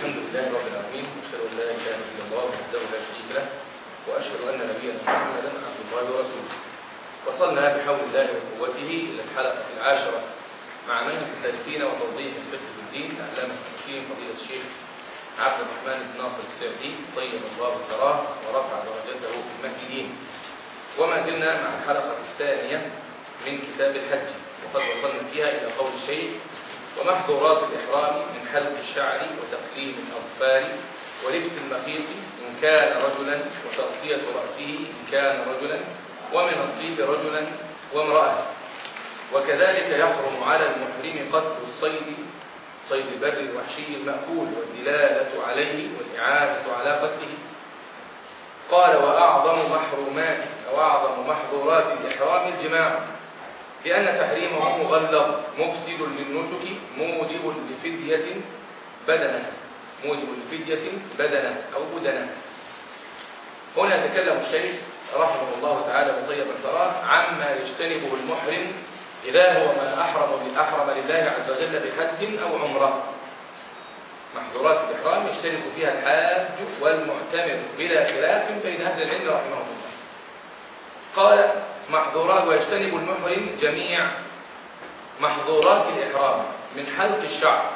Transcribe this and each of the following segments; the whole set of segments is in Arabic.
الحمد لله رب العالمين واشهد أن لا إله إلا الله وحده لا شريك له وأشهد أن نبينا محمدا عبد الله ورسوله. وصلنا بحول الله وقوته إلى الحلقة العاشرة مع منهج السالكين وتوضيح الفقه في الدين علامه الحكيم فضيلة الشيخ عبد الرحمن بن ناصر السعدي طيب الله ثراه ورفع درجته في المهديين. وما زلنا مع الحلقة الثانية من كتاب الحج وقد وصلنا فيها إلى قول الشيخ ومحظورات الإحرام من حلق الشعر وتقليم الأظفار ولبس المخيط إن كان رجلا وتغطية رأسه إن كان رجلا ومن الطيب رجلا وامرأة. وكذلك يحرم على المحرم قتل الصيد صيد البر الوحشي المأكول والدلالة عليه والإعانة على قتله. قال وأعظم محرومات أو أعظم محظورات الإحرام الجماع. لأن تحريمه مغلظ مفسد للنسك موجب لفدية بدنه موجب لفدية بدنه أو بدنه هنا يتكلم الشيخ رحمه الله تعالى وطيب الثراه عما يجتنبه المحرم إذا هو من أحرم أحرم لله عز وجل بحج أو عمرة. محظورات الإحرام يشترك فيها الحاج والمعتمر بلا خلاف بين أهل العلم رحمه الله. قال محظورات ويجتنب المحرم جميع محظورات الإحرام من حلق الشعر.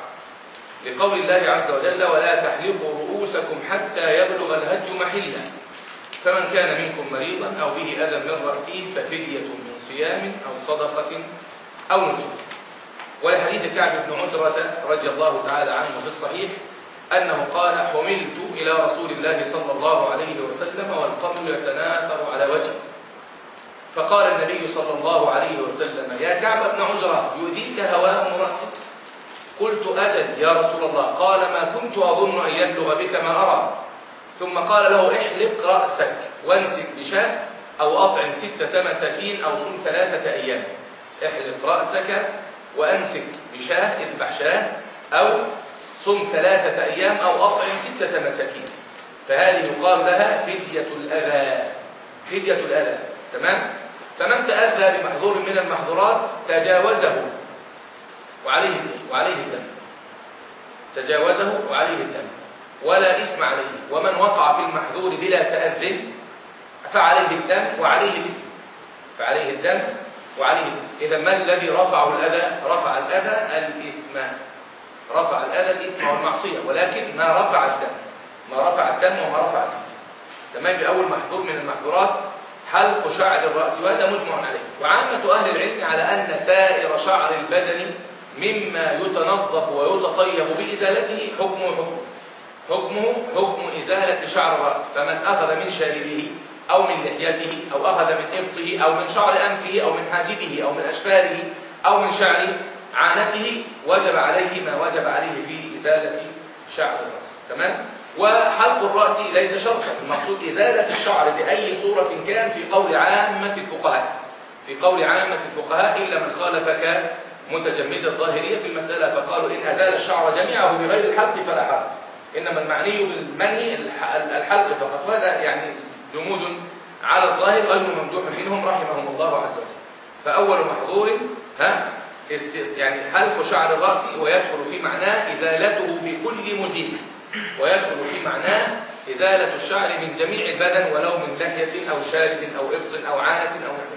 لقول الله عز وجل ولا تحلقوا رؤوسكم حتى يبلغ الهج محلة فمن كان منكم مريضا أو به أذى من رأسه ففدية من صيام أو صدقة أو نسك ولحديث كعب بن عجرة رضي الله تعالى عنه في الصحيح أنه قال حملت إلى رسول الله صلى الله عليه وسلم والقمل يتناثر على وجهه فقال النبي صلى الله عليه وسلم يا كعب بن عجرة يؤذيك هواء رأسك قلت أجل يا رسول الله. قال ما كنت أظن أن يبلغ بك ما أرى. ثم قال له احلق رأسك وانسك بشاة أو أطعم ستة مساكين أو صم ثلاثة أيام. احلق رأسك وأنسك بشاة اذبح شاة أو صم ثلاثة أيام أو أطعم ستة مساكين. فهذه يقال لها فدية الأذى. فدية الأذى. تمام؟ فمن تأذى بمحظور من المحظورات تجاوزه وعليه وعليه الدم تجاوزه وعليه الدم ولا إثم عليه. ومن وقع في المحظور بلا تأذن فعليه الدم وعليه الإثم. فعليه الدم وعليه الإثم. إذا ما الذي رفعه الأذى رفع الأذى؟ الإثم. رفع الأذى الإثم والمعصية. ولكن ما رفع الدم ما رفع الدم وما رفع الإثم. تمام؟ بأول محظور من المحظورات حلق شعر الرأس وهذا مجمع عليه. وعامة أهل العلم على أن سائر شعر البدن مما يتنظف ويتطيب بإزالته حكمه حكم حكمه حكم إزالة شعر الرأس. فمن أخذ من شاربه أو من لحيته أو أخذ من إبطه أو من شعر أنفه أو من حاجبه أو من أشفاره أو من شعر عانته وجب عليه ما وجب عليه في إزالة شعر الرأس. تمام؟ وحلق الرأس ليس شرطا المقصود إزالة الشعر بأي صورة كان في قول عامة الفقهاء. في قول عامة الفقهاء إلا من خالفك متجمد الظاهرية في المسألة فقالوا إن أزال الشعر جميعه بغير الحلق فلا حرج. إنما المعني بالمني الحلق فقط. وهذا يعني جمود على الظاهر غير ممدوح منهم رحمهم الله عز وجل. فأول محظور ها يعني حلق شعر الرأس ويدخل في معناه إزالته بكل مزيل. ويدخل في معناه إزالة الشعر من جميع البدن ولو من لحية أو شارب أو إبط أو عانة أو نحو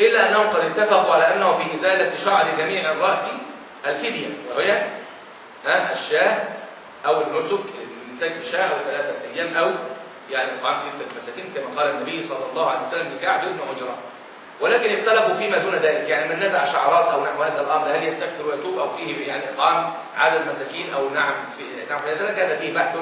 إلا أنهم قد اتفقوا على أنه في إزالة شعر جميع الرأس الفدية وهي الشاة أو النسك الإمساك بشاة أو ثلاثة أيام أو يعني إطعام ستة مساكين كما قال النبي صلى الله عليه وسلم لكعب بن عجرة. ولكن اختلفوا فيما دون ذلك. يعني من نزع شعرات أو نحو هذا الأمر هل يستغفر ويتوب أو فيه يعني إطعام عدد مساكين أو نعم في نحو ذلك هذا فيه بحث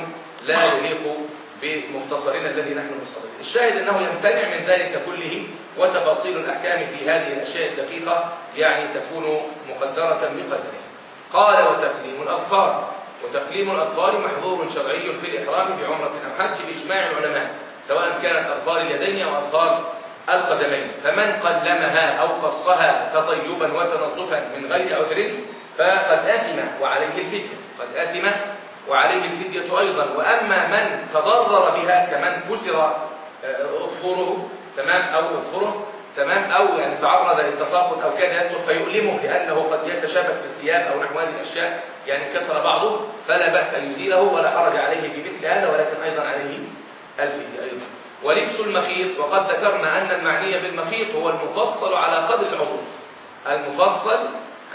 لا يليق بمختصرنا الذي نحن بصدده الشاهد أنه يمتنع من ذلك كله وتفاصيل الأحكام في هذه الأشياء الدقيقة يعني تكون مقدرة بقدره. قال وتقليم الأظفار وتقليم الأظفار محظور شرعي في الإحرام بعمرة أو حج بإجماع العلماء سواء كانت أظفار اليدين أو أظفار القدمين فمن قلمها أو قصها تطيبا وتنظفا من غير عذر فقد أثم وعليه الفدية. قد أثم وعليه الفدية أيضا. وأما من تضرر بها كمن كسر أظفره تمام أو أظفره تمام أو يعني تعرض للتساقط أو كان يسقط فيؤلمه لأنه قد يتشابك بالثياب أو نحو هذه الأشياء يعني كسر بعضه فلا بأس أن يزيله ولا حرج عليه في مثل هذا ولكن أيضا عليه الفدية أيضا. ولبس المخيط. وقد ذكرنا أن المعني بالمخيط هو المفصل على قدر العضو. المفصل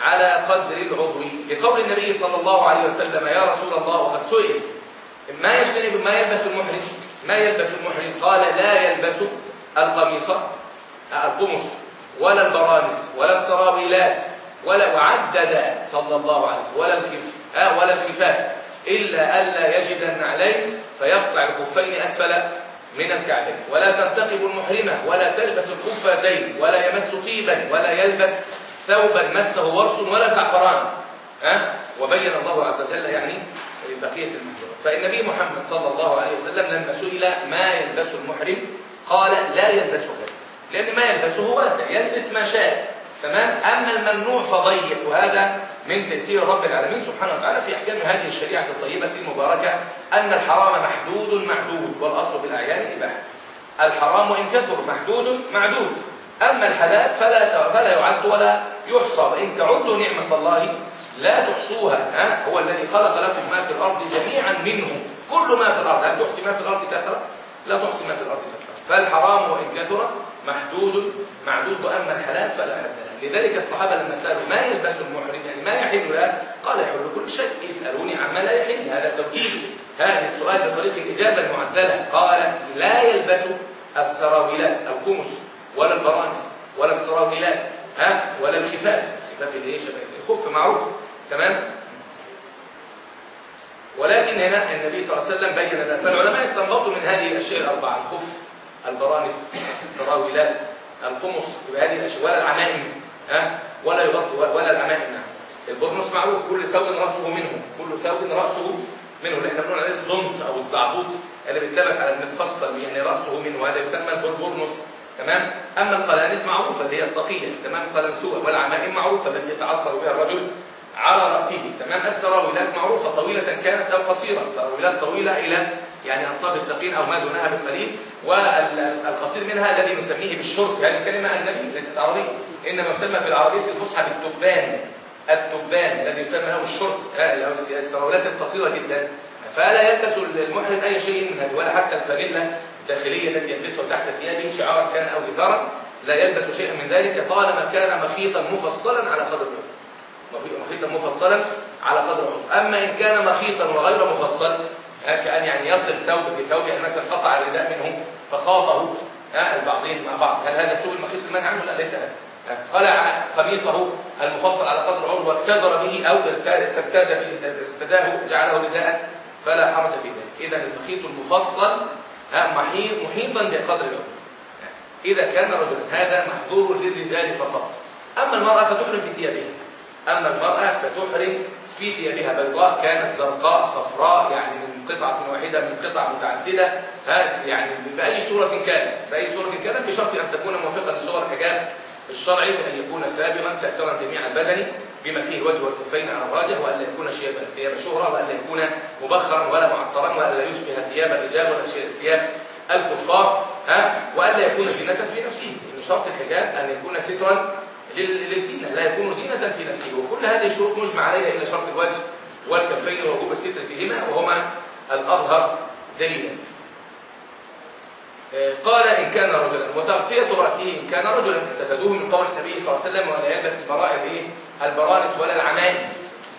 على قدر العضو. لقول النبي صلى الله عليه وسلم يا رسول الله وقد سئل. ما يجتنب ما يلبس المحرم؟ ما يلبس المحرم؟ قال لا يلبس القميص القمص ولا البرانس ولا السراويلات ولا وعدد صلى الله عليه وسلم ولا الخف آه ولا الخفاف إلا ألا يجد النعلين فيقطع الخفين أسفل من الكعبين ولا ترتقب المحرمة ولا تلبس الخفازين ولا يمس طيبا ولا يلبس ثوبا مسه ورس ولا زعفران. ها؟ وبين الله عز وجل يعني بقية المحظورات فالنبي محمد صلى الله عليه وسلم لما سئل ما يلبس المحرم قال لا يلبسه لأن ما يلبسه واسع يلبس ما شاء. تمام؟ أما الممنوع فضيق وهذا من تيسير رب العالمين سبحانه وتعالى في أحكام هذه الشريعة الطيبة المباركة أن الحرام محدود معدود والأصل في الأعيان الإباحة الحرام وإن كثر محدود معدود. أما الحلال فلا فلا يعد ولا يحصى. وإن تعدوا نعمة الله لا تحصوها. ها؟ هو الذي خلق لكم ما في الأرض جميعا منه. كل ما في الأرض. هل تحصي ما في الأرض كثرة؟ لا تحصي ما في الأرض كثرة. فالحرام وإن كثر محدود معدود. وأما الحلال فلا حد له. لذلك الصحابة لما سألوا ما يلبس المحرم؟ يعني ما يحل له قال يحل كل شيء. يسألوني عما لا يحل. هذا توكيد. هذا السؤال بطريقة الإجابة المعدلة. قال لا يلبس السراويلات القمص ولا البرانس ولا السراويلات ها ولا الخفاف. خفاف الايه الخف معروف. تمام؟ ولكن هنا النبي صلى الله عليه وسلم بين لنا فالعلماء استنبطوا من هذه الأشياء الأربعة. الخف البرانس السراويلات القمص وهذه الأشياء ولا العمائم ها؟ ولا يغطي ولا العمائم نعم البرنس معروف كل ثوب رأسه منه. كل ثوب رأسه منه. اللي إحنا بنقول عليه الزنط أو الزعبوط اللي بيتلبس على المتفصل يعني رأسه منه. هذا يسمى البرنس تمام؟ أما القلانس معروفة اللي هي الطاقيه تمام؟ القلنسوه والعمائم معروفة التي يتعصر بها الرجل على رأسه. تمام؟ السراويلات معروفة. طويلة كانت أو قصيرة. سراويلات طويلة إلى يعني انصاف الساقين أو ما دونها بقليل والقصير منها الذي نسميه بالشرط هذه كلمة أجنبية ليست عربية. انما يسمى في العربيه الفصحى بالتبان التبان الذي يسمى له الشرط السراويلات القصيره جدا فلا يلبس المحرم اي شيء من هذه ولا حتى الفانيلا الداخليه التي يلبسها تحت ثيابه شعارا كان أو اثارا لا يلبس شيئا من ذلك طالما كان مخيطا مفصلا على قدر مخيطا مفصلا على قدر اما ان كان مخيطا وغير مفصل كأن يعني يصل ثوب في ثوب يعني مثلا قطع الرداء منه فخاطه البعضين مع بعض هل هذا سوء المخيط المنع عنه لا ليس هذا خلع قميصه المفصل على قدر العضو واتزر به أو ارتدى به ارتداه جعله رداء فلا حرج في ذلك. إذا المخيط المفصل محيط محيطا بقدر العضو. إذا كان رجلا هذا محظور للرجال فقط. أما المرأة فتحرم في ثيابها. أما المرأة فتحرم في ثيابها بيضاء كانت زرقاء صفراء يعني من قطعة واحدة من قطع متعددة يعني بأي صورة كانت. بأي صورة كانت بشرط أن تكون موافقة لصور الحجاب الشرعي وأن يكون سابغا ساترا جميع البدن بما فيه الوجه والكفين على الراجح وأن لا يكون ثياب شهرة وأن لا يكون مبخرا ولا معطرا وأن لا يشبه ثياب الرجال ولا ثياب الكفار ها؟ وأن لا يكون زينة في نفسه. إن شرط الحجاب أن يكون سترا للزينة لا يكون زينة في نفسه. وكل هذه الشروط مجمع عليها إلا شرط الوجه والكفين ووجوب الستر فيهما وهما الأظهر دليلا. قال إن كان رجلا وتغطية رأسه إن كان رجلا استفادوه من قول النبي صلى الله عليه وسلم ولا يلبس البرائر إيه؟ البرانس ولا العمائم.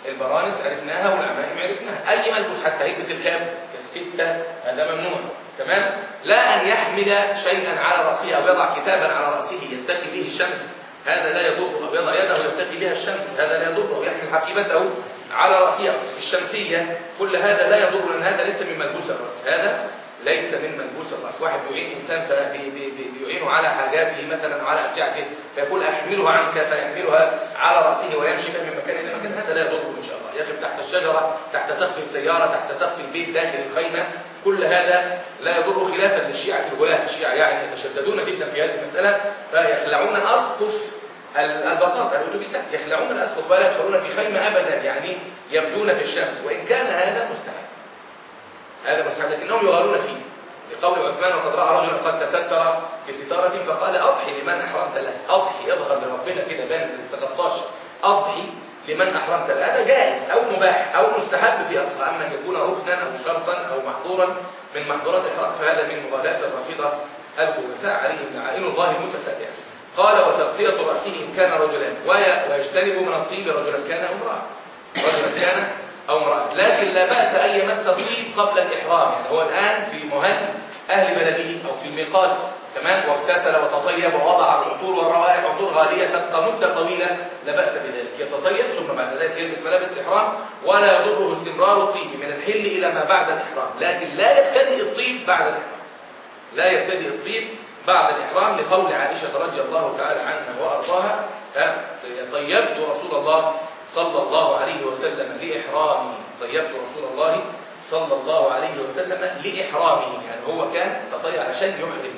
البرانس عرفناها والعمائم عرفناها. أي ملبوس حتى يلبس الكاب كسكتة هذا ممنوع. تمام؟ لا أن يحمل شيئا على رأسه أو يضع كتابا على رأسه يتقي به الشمس. هذا لا يضره أو يضع يده يتقي بها الشمس. هذا لا يضره أو يحمل حقيبته على رأسه. الشمسية. كل هذا لا يضر. لأن هذا ليس من ملبوس الرأس. هذا ليس من ملبوس الرأس. واحد يعين إنسان فيعينه على حاجاته مثلا على أبجعته فيقول أحملها عنك فيحملها على رأسه ويمشي من مكان إلى مكان. هذا لا يضره إن شاء الله. يقف تحت الشجرة تحت سقف السيارة تحت سقف البيت داخل الخيمة. كل هذا لا يضر خلافا للشيعة الغلاة. الشيعة يعني يتشددون جدا في هذه المسألة فيخلعون أسقف البساطة الأتوبيسات. يخلعون الأسقف ولا يدخلون في خيمة أبدا يعني يبدون في الشمس. وإن كان هذا مستحب هذا مستحب لكنهم يغالون فيه. لقول عثمان وقد رأى رجلا قد تستر بستارة فقال أضحي لمن أحرمت له. أضحي يظهر لربنا كده بان ما تستغطاش أضحي لمن أحرمت له. هذا جائز أو مباح أو مستحب في أقصى. أما أن يكون ركنا أو شرطا أو محظورا من محظورات الاحرام فهذا من مغالاه الرافضة الخبثاء عليهم. لعائن الله المتتابعه قال وتغطية رأسه إن كان رجلا. وي- ويجتنب من الطيب رجلا كان أمراه. رجلا كان أو امرأة. لكن لا بأس أن يمس الطيب قبل الإحرام. يعني هو الآن في مهل أهل بلده أو في الميقات. تمام؟ واغتسل وتطيب ووضع العطور والروائح. عطور غالية تبقى مده طويلة. لا بأس بذلك. يتطيب ثم بعد ذلك يلبس ملابس الاحرام ولا يضره استمرار الطيب من الحل إلى ما بعد الإحرام. لكن لا يبتدئ الطيب بعد الإحرام. لا يبتدئ الطيب بعد الإحرام لقول عائشة رضي الله تعالى عنها وأرضاها ها، طيبت رسول الله صلى الله عليه وسلم لإحرامه. طيبت رسول الله صلى الله عليه وسلم لإحرامه. يعني هو كان تطيب عشان يحرم.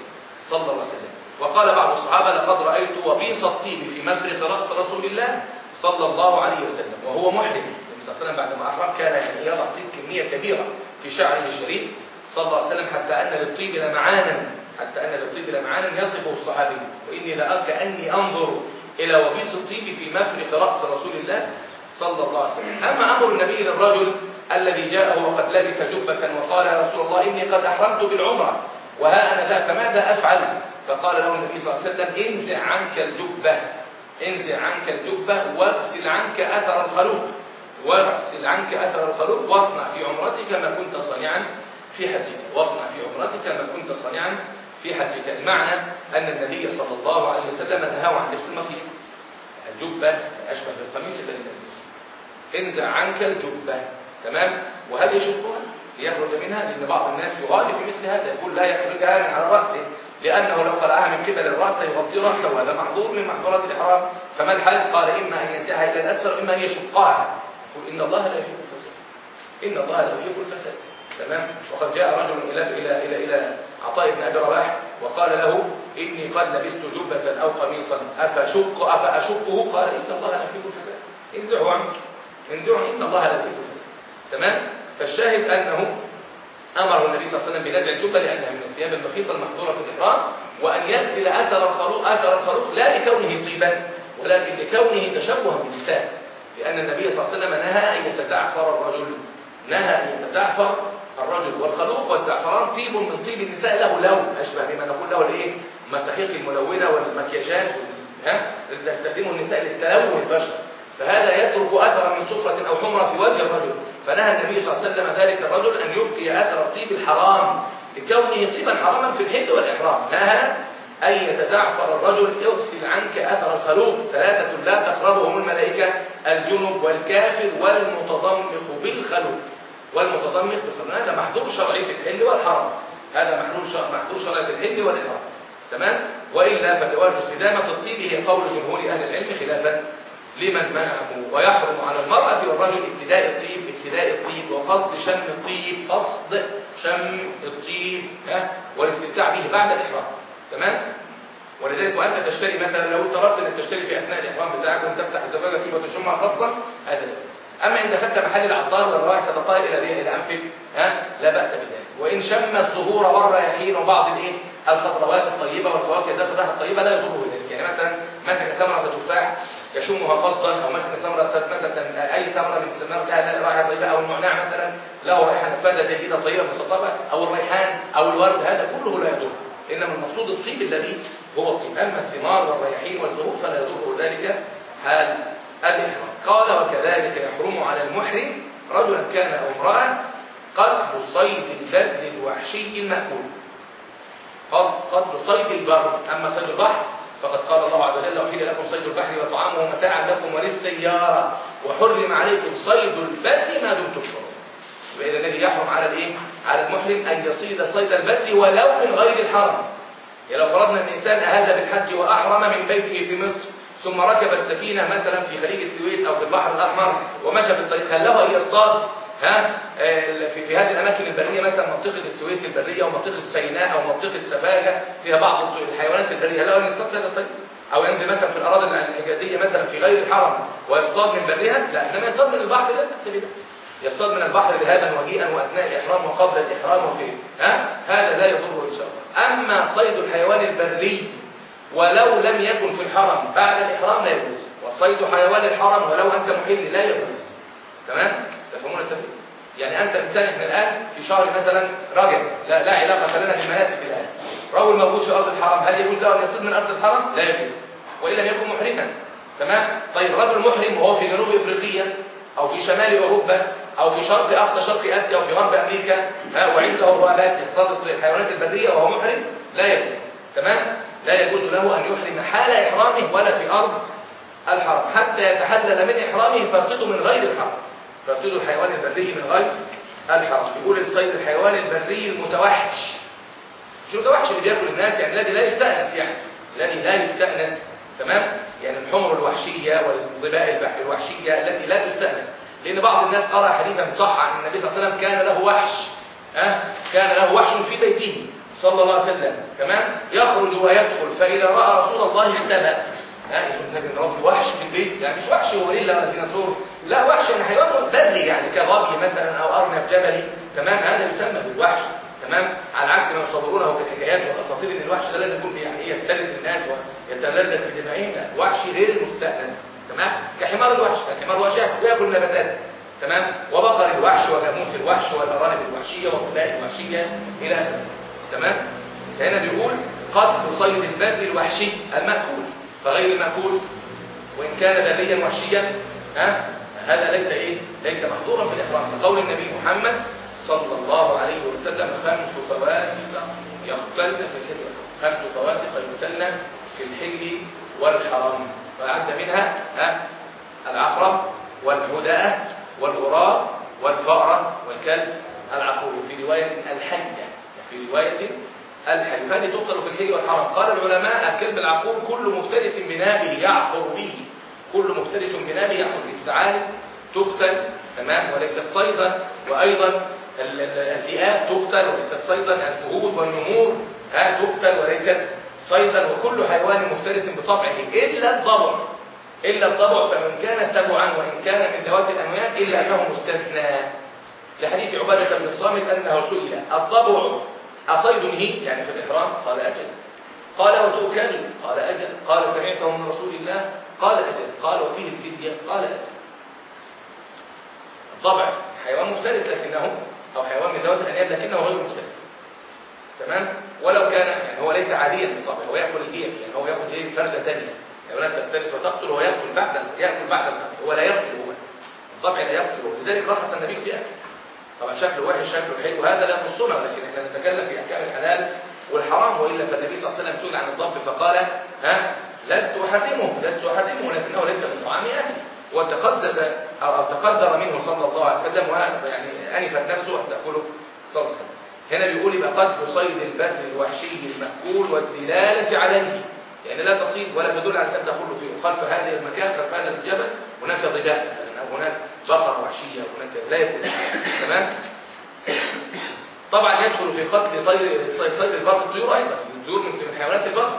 صلى الله عليه وسلم. وقال بعض الصحابة لقد رأيت وبيص الطيب في مفرق رأس رسول الله صلى الله عليه وسلم. وهو محرم. النبي صلى الله عليه وسلم بعد ما أحرم كان يعني يضع طيب كمية كبيرة في شعره الشريف صلى الله عليه وسلم حتى أن للطيب لمعانا حتى أن للطيب لمعانا يصفه الصحابي. وإني لأرى كأني أنظر إلى وبيص الطيب في مفرق رأس رسول الله صلى الله عليه وسلم. أما أمر النبي للرجل الذي جاءه وقد لبس جبة وقال يا رسول الله إني قد أحرمت بالعمرة وها أنا ذا فماذا أفعل؟ فقال له النبي صلى الله عليه وسلم انزع عنك الجبة انزع عنك الجبة واغسل عنك أثر الخلوق واغسل عنك أثر الخلوق واصنع في عمرتك ما كنت صانعا في حجك واصنع في عمرتك ما كنت صانعا في حجك المعنى أن النبي صلى الله عليه وسلم نهاه عن لبس المخيط. الجبة أشبه بالقميص الذي نلبسه. انزع عنك الجبة. تمام؟ وهل يشقها ليخرج منها لأن بعض الناس يغالي في مثل هذا يقول لا يخرجها من على رأسه لأنه لو قلعها من قبل الرأس يغطي رأسه وهذا محظور من محظورات الإحرام. فما الحل؟ قال إما أن ينزعها إلى الأسفل وإما أن يشقها. يقول إن الله لا يحب الفساد. إن الله لا يحب الفساد. تمام؟ وقد جاء رجل إلى إلى إلى إلى عطاء بن أبي رباح وقال له إني قد لبست جبة أو قميصا. أفشق أفأشقه قال إن الله يحب الفساد انزعه عنك. انزعه إن الله يحب الفساد تمام؟ فالشاهد أنه أمر النبي صلى الله عليه وسلم بنزع الجبة لأنها من الثياب المخيطة المحظورة في الإحرام وأن يغسل أثر الخلوق أثر الخلوق لا لكونه طيبا ولكن لكونه تشبها بالنساء لأن النبي صلى الله عليه وسلم نهى أن يتزعفر الرجل. نهى أن يتزعفر الرجل والخلوق والزعفران طيب من طيب النساء له لون أشبه بما نقول له الإيه؟ المساحيق الملونة والمكياجات وال- ها؟ اللي تستخدمه النساء للتلون البشر. فهذا يترك أثرا من صفرة أو حمرة في وجه الرجل. فنهى النبي صلى الله عليه وسلم ذلك الرجل أن يبقي أثر الطيب الحرام لكونه طيبا حراما في الحل والإحرام. نهى أن يتزعفر الرجل اغسل عنك أثر الخلوق. ثلاثة لا تقربهم الملائكة الجنب والكافر والمتضمخ بالخلوق. والمتضمخ بالخلوق هذا محظور شرعي في الحل والحرام. هذا محظور شرعي في الحل والإحرام. تمام؟ وإلا فجواز استدامة الطيب هي قول جمهور أهل العلم خلافا لمن منعه ويحرم على المرأة والرجل ابتداء الطيب ابتداء الطيب وقصد شم الطيب قصد شم الطيب ها؟ والاستمتاع به بعد الإحرام. تمام؟ ولذلك وأنت تشتري مثلا لو اضطررت أنك تشتري في أثناء الإحرام بتاعك وأنت تفتح الزجاجة طيب وتشمها قصدا هذا أما إن دخلت محل العطار والروائح تتطاير إلى إلى أنفك ها؟ لا بأس بذلك وإن شم الزهور والرياحين وبعض الإيه؟ الخضروات الطيبة والفواكه ذات الرائحة الطيبة لا يضره ذلك يعني مثلا مسك ثمرة تفاح يشمها قصدا أو مسك ثمرة مثلا أي ثمرة من الثمار لها رائحة طيبة أو النعناع مثلا له رائحة نفاذة جيدة طيبة مسطبة أو الريحان أو الورد هذا كله لا يضر إنما المقصود الطيب الذي هو الطيب. أما الثمار والرياحين والزهور فلا يضر ذلك. حال الإحرام. قال وكذلك يحرم على المحرم رجلا كان أو امرأة قتل صيد البر الوحشي المأكول. قتل صيد البر. أما صيد البحر فقد قال الله عز وجل أحل لكم صيد البحر وطعامه متاعا لكم وللسيارة. وحرم عليكم صيد البر ما دمتم حرم. يبقى الذي يحرم على الإيه؟ على المحرم أن يصيد صيد البر ولو من غير الحرم. يعني لو فرضنا أن الإنسان أهل بالحج وأحرم من بيته في مصر ثم ركب السفينة مثلا في خليج السويس أو في البحر الأحمر ومشى في الطريق هل له أن يصطاد ها؟ في, في هذه الأماكن البرية مثلا منطقة السويس البرية ومنطقة سيناء أو منطقة سفاجة فيها بعض الحيوانات البرية. هل له أن يصطاد في هذا الطريق؟ أو ينزل مثلا في الأراضي الحجازية مثلا في غير الحرم ويصطاد من برها لا إنما يصطاد من البحر لا بأس بذلك يصطاد من البحر ذهابا وجيئا وأثناء الاحرام وقبل الإحرام وفي ها؟ هذا لا يضره إن شاء الله. أما صيد الحيوان البري ولو لم يكن في الحرم بعد الإحرام لا يجوز. وصيد حيوان الحرم ولو أنت محل لا يجوز. تمام؟ تفهمون التفريق؟ يعني أنت إنسان إحنا الآن في شهر مثلا رجب لا, لا علاقة لنا بالمناسك الآن. رجل موجود في أرض الحرم هل يجوز له أن يصيد من أرض الحرم؟ لا يجوز. وإن لم يكن محرما. تمام؟ طيب رجل محرم وهو في جنوب إفريقيا أو في شمال أوروبا أو في شرق أقصى شرق آسيا أو في غرب أمريكا ها وعنده بوابات يصطاد الحيوانات البرية وهو محرم لا يجوز. تمام؟ لا يجوز له أن يحرم حال إحرامه ولا في أرض الحرم. حتى يتحلل من إحرامه فيصيد من غير الحرم. فيصيد الحيوان البري من غير الحرم. يقول الصيد الحيوان البري المتوحش. مش المتوحش اللي بياكل الناس؟ يعني الذي لا يستأنس يعني. الذي لا يستأنس. تمام؟ يعني الحمر الوحشية والظباء الوحشية التي لا تستأنس. لأن بعض الناس قرأ حديثا صح عن النبي صلى الله عليه وسلم كان له وحش. ها؟ كان له وحش في بيته. صلى الله عليه وسلم. تمام؟ يخرج ويدخل فإذا رأى رسول الله اختبأ ها النبي نربي وحش في البيت؟ يعني مش وحش غوريلا ولا ديناصور لا وحش يعني حيوان بري يعني كظبي مثلا أو أرنب جبلي. تمام؟ هذا يسمى بالوحش. تمام؟ على عكس ما يصورونه في الحكايات والأساطير إن الوحش ده لازم يكون يعني يفترس الناس ويتلذذ بدمائهم الوحش غير المستأنس. تمام؟ كحمار الوحش الحمار هو شاف ويأكل النباتات تمام؟ وبقر الوحش وجاموس الوحش والأرانب الوحشية والطلاء الوحشية إلى آخره. تمام؟ فهنا بيقول قتل صيد البر الوحشي المأكول. فغير المأكول وإن كان بريا وحشيا ها؟ هذا ليس إيه؟ ليس محظورا في الإحرام. فقول النبي محمد صلى الله عليه وسلم خمس فواسق يقتلن في الحل. خمس فواسق يقتلن في الحل والحرم فأعد منها ها؟ العقرب والهدأة والغراب والفأرة والكلب. العقور في رواية الحية. في رواية الحي فهذه تقتل في الحل والحرم. قال العلماء الكلب العقور كل مفترس بنابه يعقر به. كل مفترس بنابه يعقر به. الثعالب تقتل تمام؟ وليست صيدا. وأيضا الذئاب تقتل وليست صيدا. الفهود والنمور ها تقتل وليست صيدا. وكل حيوان مفترس بطبعه إلا الضبع. إلا الضبع فمن كان سبعا وإن كان من ذوات الانواع إلا أنه مستثنى. لحديث عبادة بن الصامت أنه سئل الضبع أصيد هي؟ يعني في الإحرام؟ قال أجل. قال وتؤكل قال أجل. قال سمعته من رسول الله؟ قال أجل. قال وفيه الفدية؟ قال أجل. الضبع حيوان مفترس لكنه أو حيوان من ذوات الأنياب لكنه غير مفترس. تمام؟ ولو كان يعني هو ليس عاديا بالطبع هو يأكل الهيف يعني هو يأكل إيه؟ فرزة ثانية حيوانات تفترس وتقتل ويأكل بعد يأكل بعد القتل هو لا يقتل هو. الضبع لا يقتل هو. لذلك رخص النبي في أكل. طبعا شكله وحش شكله حلو. هذا لا يخصنا لكن إحنا نتكلم في أحكام الحلال والحرام وإلا فالنبي صلى الله عليه وسلم سئل عن الضب فقال ها لست أحرمه لست أحرمه لكنه ليس من طعام أهلي. وتقزز أو تقدر منه صلى الله عليه وسلم ويعني أنفت نفسه أن تاكله صلى الله عليه وسلم. هنا بيقول يبقى قد صيد البر الوحشي المأكول والدلالة عليه. يعني لا تصيد ولا تدل على تقول في خلف هذا المكان خلف هذا الجبل هناك أو هناك بقرة وحشية هناك لا يكون تمام؟ طبعا يدخل في قتل طير صيد البر الطيور أيضا. الطيور من حيوانات البر.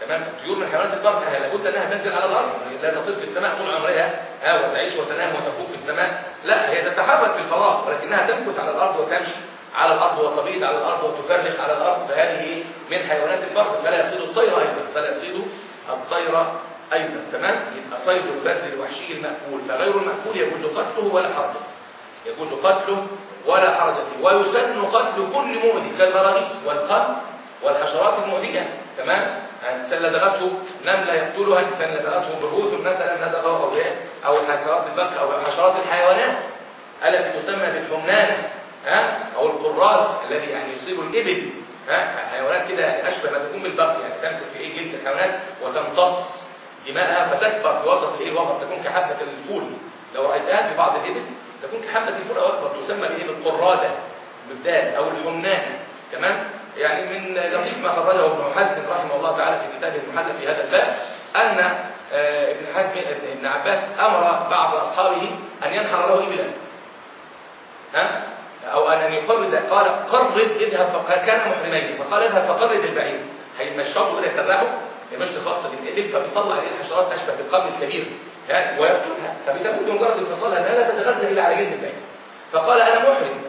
تمام؟ الطيور من حيوانات البر لابد أنها تنزل على الأرض. لا تطير في السماء طول عمرها. ها وتعيش وتنام وتفوق في السماء. لا هي تتحرك في الفضاء ولكنها تمكث على الأرض وتمشي على الأرض وتبيض على الأرض وتفرخ على الأرض. فهذه من حيوانات البر. فلا يصيد الطير أيضا. فلا يصيد الطير أيضا تمام؟ يبقى صيد البر الوحشي المأكول فغير المأكول يجوز قتله ولا حرج. يجوز قتله ولا حرج فيه. ويسن قتل كل مؤذي كالبراغيث والقمل والحشرات المؤذية تمام؟ إنسان لدغته نملة يقتلها؟ إنسان لدغته بروث مثلا لدغه أو إيه؟ أو حشرات البق أو حشرات الحيوانات التي تسمى بالحمنان ها؟ أو القراد الذي يعني يصيب الإبل ها؟ حيوانات كده يعني أشبه ما تكون بالبق يعني تمسك في إيه جلد الحيوانات وتمتص. دماءها فتكبر في وسط الإيه الوسط تكون كحبة الفول. لو رأيتها في بعض الإبل تكون كحبة الفول أو أكبر تسمى بإيه بالقرادة بالدال أو الحمنانة تمام؟ يعني من لطيف ما خرجه ابن حزم رحمه الله تعالى في كتابه المحلى في هذا الباب أن ابن حزم ابن عباس أمر بعض أصحابه أن ينحر له إبلا. ها؟ أو أن يقرد قال قرد اذهب فكان محرمين. فقال اذهب فقرد البعير. هيمشطه كده يسرحه مشط خاصة بالإبل فبيطلع عليه الحشرات أشبه بالقبل الكبير؟ ويقتلها فبتموت بمجرد انفصالها انها لا تتغذى إلا على جلد البعير فقال أنا محرم.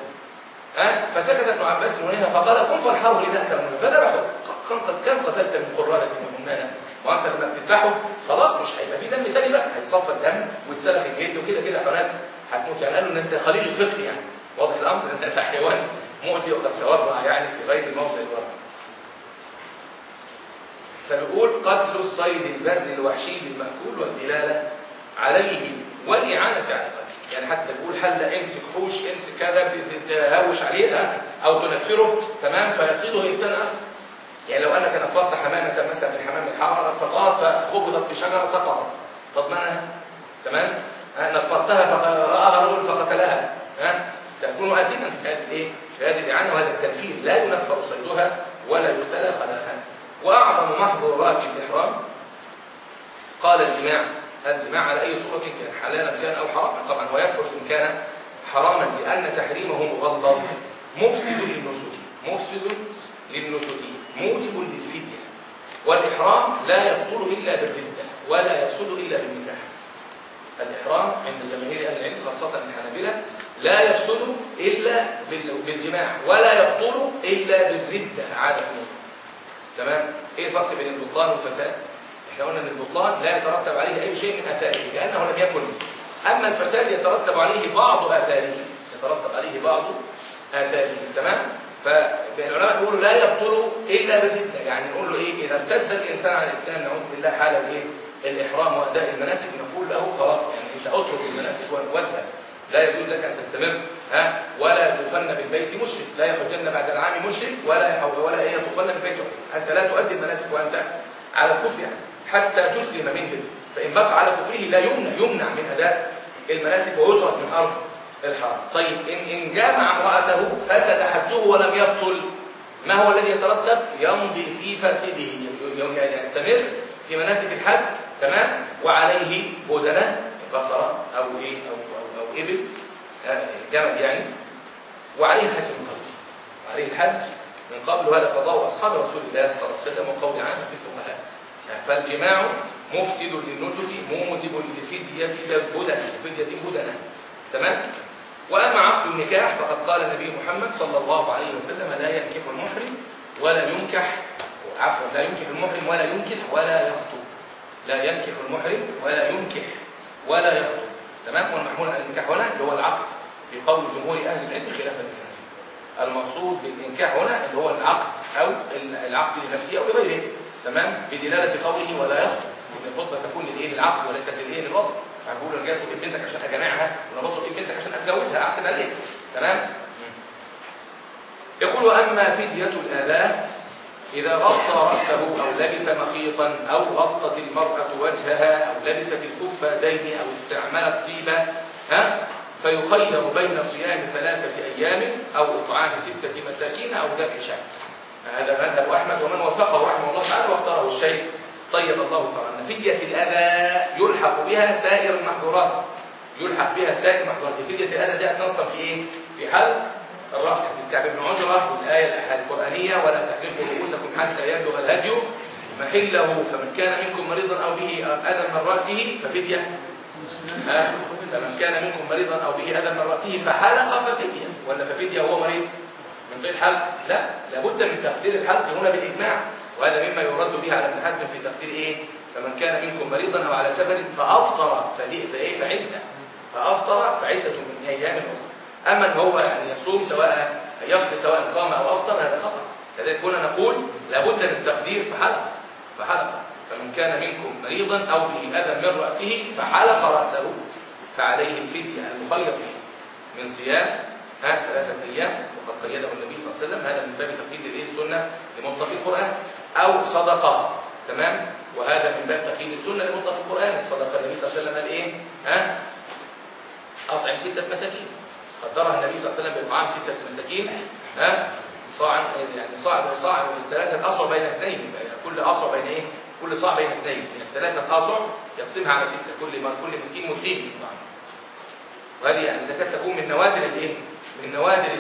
ها فسكت ابن عباس منها فقال قم فانحره لله كرمنا فذبحوا. كم قتلت من قرادة من أمنا وأنت لما بتذبحه خلاص مش هيبقى في دم تاني بقى. هيتصفى الدم ويتسلخ الجلد وكده كده. حيوانات هتموت. يعني قالوا إن أنت خليل الفقه يعني. واضح الأمر إن أنت حيوان مؤذي وقد تورع يعني في غير موضع الورع فبيقول قتل الصيد البر الوحشي بالمأكول والدلالة عليه والإعانة على القتل. يعني حتى بيقول حل امسك حوش امسك كذا تهوش عليه أو تنفره. تمام فيصيده إنسان آخر. يعني لو أنك نفرت حمامة مثلا من حمام الحارة فطارت فخبطت في شجرة سقطت. تضمنها تمام نفرتها فرآها رجل فقتلها. ها تكون اثما في هذه الإيه؟ في هذه الإعانة وهذا التنفير. لا ينفر صيدها ولا يختلى خلاها وأعظم محظورات الإحرام. قال الجماع الجماع على أي صورة كان حلالا كان أو حراما طبعا هو يفرش إن كان حراما لأن تحريمه مغلظ مفسد للنسك مفسد للنسك موجب للفدية والإحرام لا يبطل إلا بالردة ولا يفسد إلا بالنكاح. الإحرام عند جماهير أهل العلم خاصة الحنابلة لا يفسد إلا بالجماع ولا يبطل إلا بالردة عادة. تمام؟ إيه الفرق بين البطلان والفساد؟ إحنا قلنا إن البطلان لا يترتب عليه أي شيء من أثاره كانه لم يكن. أما الفساد يترتب عليه بعض أثاره يترتب عليه بعض أثاره تمام؟ فالعلماء بيقولوا لا يبطل إلا بالردة يعني نقول له إيه؟ إذا ارتد الإنسان على الإسلام نعوذ بالله حال الإيه؟ الإحرام وأداء المناسك نقول له خلاص يعني انت اترك المناسك واذهب لا يجوز لك أن تستمر ها؟ ولا تفن بالبيت مشرك. لا يحجن بعد العام مشرك ولا ولا إيه تفن بالبيت انت لا تؤدي المناسك وأنت على الكفر يعني. حتى تسلم من جد. فإن بقى على كفره لا يمنع يمنع من أداء المناسك ويطرد من أرض الحرام. طيب إن, إن جامع امرأته فسد حجه ولم يبطل ما هو الذي يترتب؟ يمضي في فاسده يستمر في مناسك الحج تمام؟ وعليه بدنة بقرة أو إيه؟ أو إبل آه، جمل يعني وعليه الحج من قبل. وعليه الحج من قبل وهذا قضاء أصحاب رسول الله صلى الله عليه وسلم وقول عام في الفقهاء. فالجماع مفسد للنسك موجب لفدية بدنة فدية بدنة. تمام؟ وأما عقد النكاح فقد قال النبي محمد صلى الله عليه وسلم لا ينكح المحرم ولا ينكح عفوا لا ينكح المحرم ولا ينكح ولا يخطب. لا ينكح المحرم ولا ينكح ولا يخطب. تمام؟ والمحمول على النكاح هنا اللي هو العقد في قول جمهور أهل العلم خلافا للحنفية المقصود بالإنكاح هنا اللي هو العقد أو العقد لنفسه أو لغيره تمام؟ بدلالة قوله ولا يخطب. الخطبة تكون للإيه؟ للعقد وليست للإيه؟ للوطن. فبقول أنا جاي اطلب بنتك عشان أجامعها وأنا بطلب بنتك عشان أتجوزها أعقد عليها تمام؟ يقول اما فدية الاذى إذا غطى رأسه أو لبس مخيطا أو غطت المرأة وجهها أو لبست الخفازين أو استعملت طيبة ها؟ فيخير بين صيام ثلاثة أيام أو إطعام ستة مساكين أو ذبح شاة. هذا مذهب أحمد ومن وفقه رحمه الله تعالى واختاره الشيخ طيب الله ثرنا فدية الأذى يلحق بها سائر المحظورات. يلحق بها سائر المحظورات. فدية الأذى جاءت نصا في إيه؟ في حلق. الرأس حديث كعب بن عجرة والآية القرآنية ولا تحرقوا رؤوسكم حتى يبلغ الهدي محله. فمن كان منكم مريضا أو به أذى من رأسه ففدية. فمن كان منكم مريضا أو به أذى من رأسه فحلق ففدية. ولا ففدية وهو مريض من غير حلق؟ لا. لابد من تقدير الحلق هنا بالإجماع. وهذا مما يرد به على ابن حزم في تقدير إيه؟ فمن كان منكم مريضا أو على سفر فأفطر فإيه؟ فعدة. فأفطر فعدة من أيام أخرى. أما هو أن يصوم سواء يقضي سواء صام أو أفطر هذا خطأ. كذلك هنا نقول لابد من تقدير فحلق فحلق فمن كان منكم مريضا أو به أذى من رأسه فحلق رأسه فعليه الفدية المخير من صيام ها ثلاثة أيام. وقد قيده النبي صلى الله عليه وسلم. هذا من باب تقييد الايه السنة لمطلق القرآن. أو صدقة. تمام؟ وهذا من باب تقييد السنة لمطلق القرآن. الصدقة النبي صلى الله عليه وسلم قال إيه ها؟ أطعم ستة مساكين. قدرها النبي صلى الله عليه وسلم بإطعام ستة مساكين ها؟ صاع يعني صاع صاع ثلاثة أصع بين اثنين يعني كل أصع بين إيه؟ كل صاع بين اثنين يعني ثلاثة أصع يقسمها على ستة كل ما كل مسكين مدين وهذه يعني زكاة تكون من نوادر الإيه من نوادر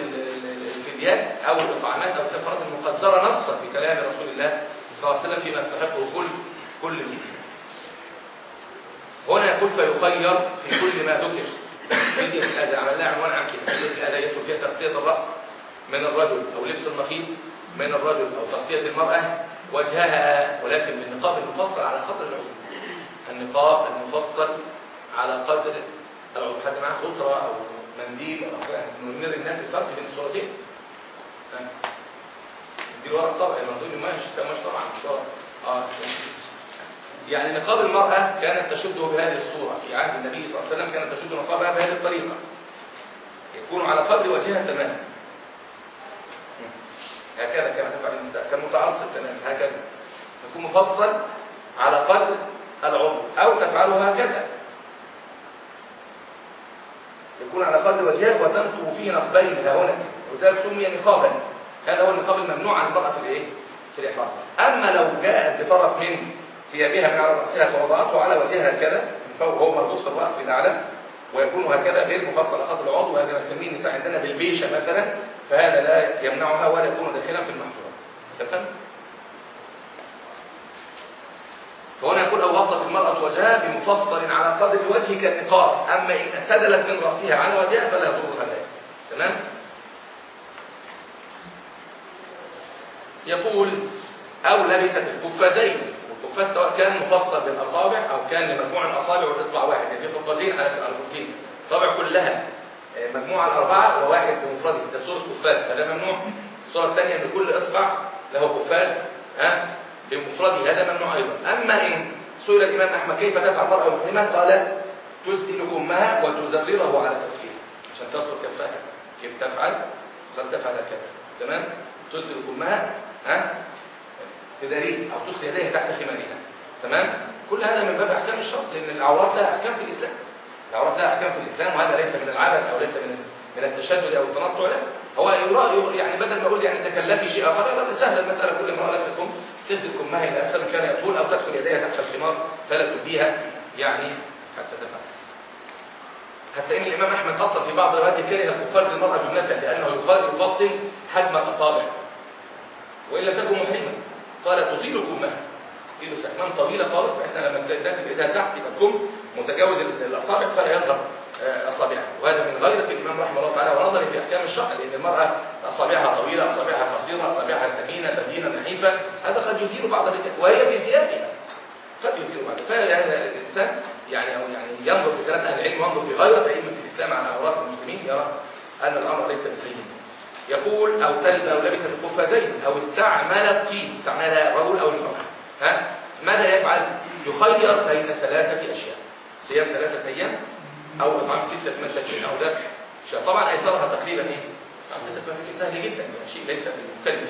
الفديات أو الإطعامات أو الكفارات المقدرة نصا في كلام رسول الله صلى الله عليه وسلم فيما يستحقه كل كل مسكين. هنا يقول فيخير في كل ما ذكر. فدية الأذى عملناها عنوان عن كده فدية تغطية الرأس من الرجل أو لبس النخيط من الرجل أو تغطية المرأة وجهها ولكن بالنقاب المفصل على قدر العضو النقاب المفصل على قدر العضو حد معاه خطرة أو منديل أو حاجة نمر الناس الفرق بين الصورتين. دي الورق طبعا المنظور ما مش طبعا مش ورق آه يعني نقاب المرأة كانت تشده بهذه الصورة في عهد النبي صلى الله عليه وسلم كانت تشد نقابها بهذه الطريقة. يكون على قدر وجهها تماما. هكذا كما تفعل النساء كان متعصب تماما هكذا. يكون مفصل على قدر العضو أو تفعله هكذا يكون على قدر وجهها وتنقب فيه نقبين هنا وذلك سمي نقابا. هذا هو النقاب الممنوع عن في الإيه؟ في الإحرام. أما لو جاءت بطرف من ثيابها من على رأسها فوضعته على وجهها هكذا من فوق وهو مربوط في الرأس بالأعلى ويكون هكذا غير مفصل قدر العضو وهذا نسميه النساء عندنا بالبيشة مثلا فهذا لا يمنعها ولا يكون داخلا في المحظورات تمام؟ فهنا يقول أو غطت المرأة وجهها بمفصل على قدر الوجه كالنقاب أما إن سدلت من رأسها على وجهها فلا يضرها ذلك تمام؟ يقول أو لبست القفازين والقفاز سواء كان مفصل بالأصابع أو كان لمجموع الأصابع والإصبع واحد. يعني في قفازين على القفين الأصابع كلها مجموعة الأربعة وواحد بمفرده. ده صورة قفاز هذا ممنوع. الصورة الثانية أن كل إصبع له قفاز ها بمفرده هذا ممنوع أيضا. أما إن سئل الإمام أحمد كيف تفعل المرأة المحرمة قال تسدل أمها وتزرره على كفها عشان تستر كفها كيف تفعل؟ قد تفعل هكذا تمام؟ تسدل أمها ها تداريه أو تدخل يديها تحت خمارها تمام؟ كل هذا من باب أحكام الشرط لأن العورات لها أحكام في الإسلام. العورات لها أحكام في الإسلام وهذا ليس من العبث أو ليس من من التشدد أو التنطع لا. هو يعني بدل ما أقول يعني تكلفي شيء آخر يقول سهل المسألة كل امرأة لابسة كم تسدل كمها إلى أسفل كان يطول أو تدخل يديها تحت الخمار فلا تبديها يعني حتى تفعل حتى إن الإمام أحمد أصلا في بعض الروايات كره القفاز للمرأة جملة لأنه يقال يفصل حجم الأصابع. وإلا تكن محرمة. قال تطيل كمها تطيل استحمام طويلة خالص بحيث لما الناس بإيدها تحت يبقى الكم متجاوز الأصابع فلا يظهر أصابعها. وهذا من غيرة الإمام رحمه الله تعالى ونظري في أحكام الشرع لأن المرأة أصابعها طويلة أصابعها قصيرة أصابعها سمينة بدينة نحيفة هذا قد يثير بعض الرجال وهي في ثيابها. قد يثير بعض. فيعني الإنسان يعني أو يعني ينظر في كلام أهل العلم وينظر في غيرة أئمة الإسلام على عورات المسلمين؟ يرى أن الأمر ليس بالهين يقول أو تلب أو لبست القفازين أو استعمل الطيب استعمل الرجل أو المرأة ها؟ ماذا يفعل؟ يخير بين ثلاثة أشياء. صيام ثلاثة أيام أو إطعام ستة مساكين أو ذبح طبعا أيسرها تقريبا إيه؟ إطعام ستة مساكين سهل جدا يعني شيء ليس بالمكلف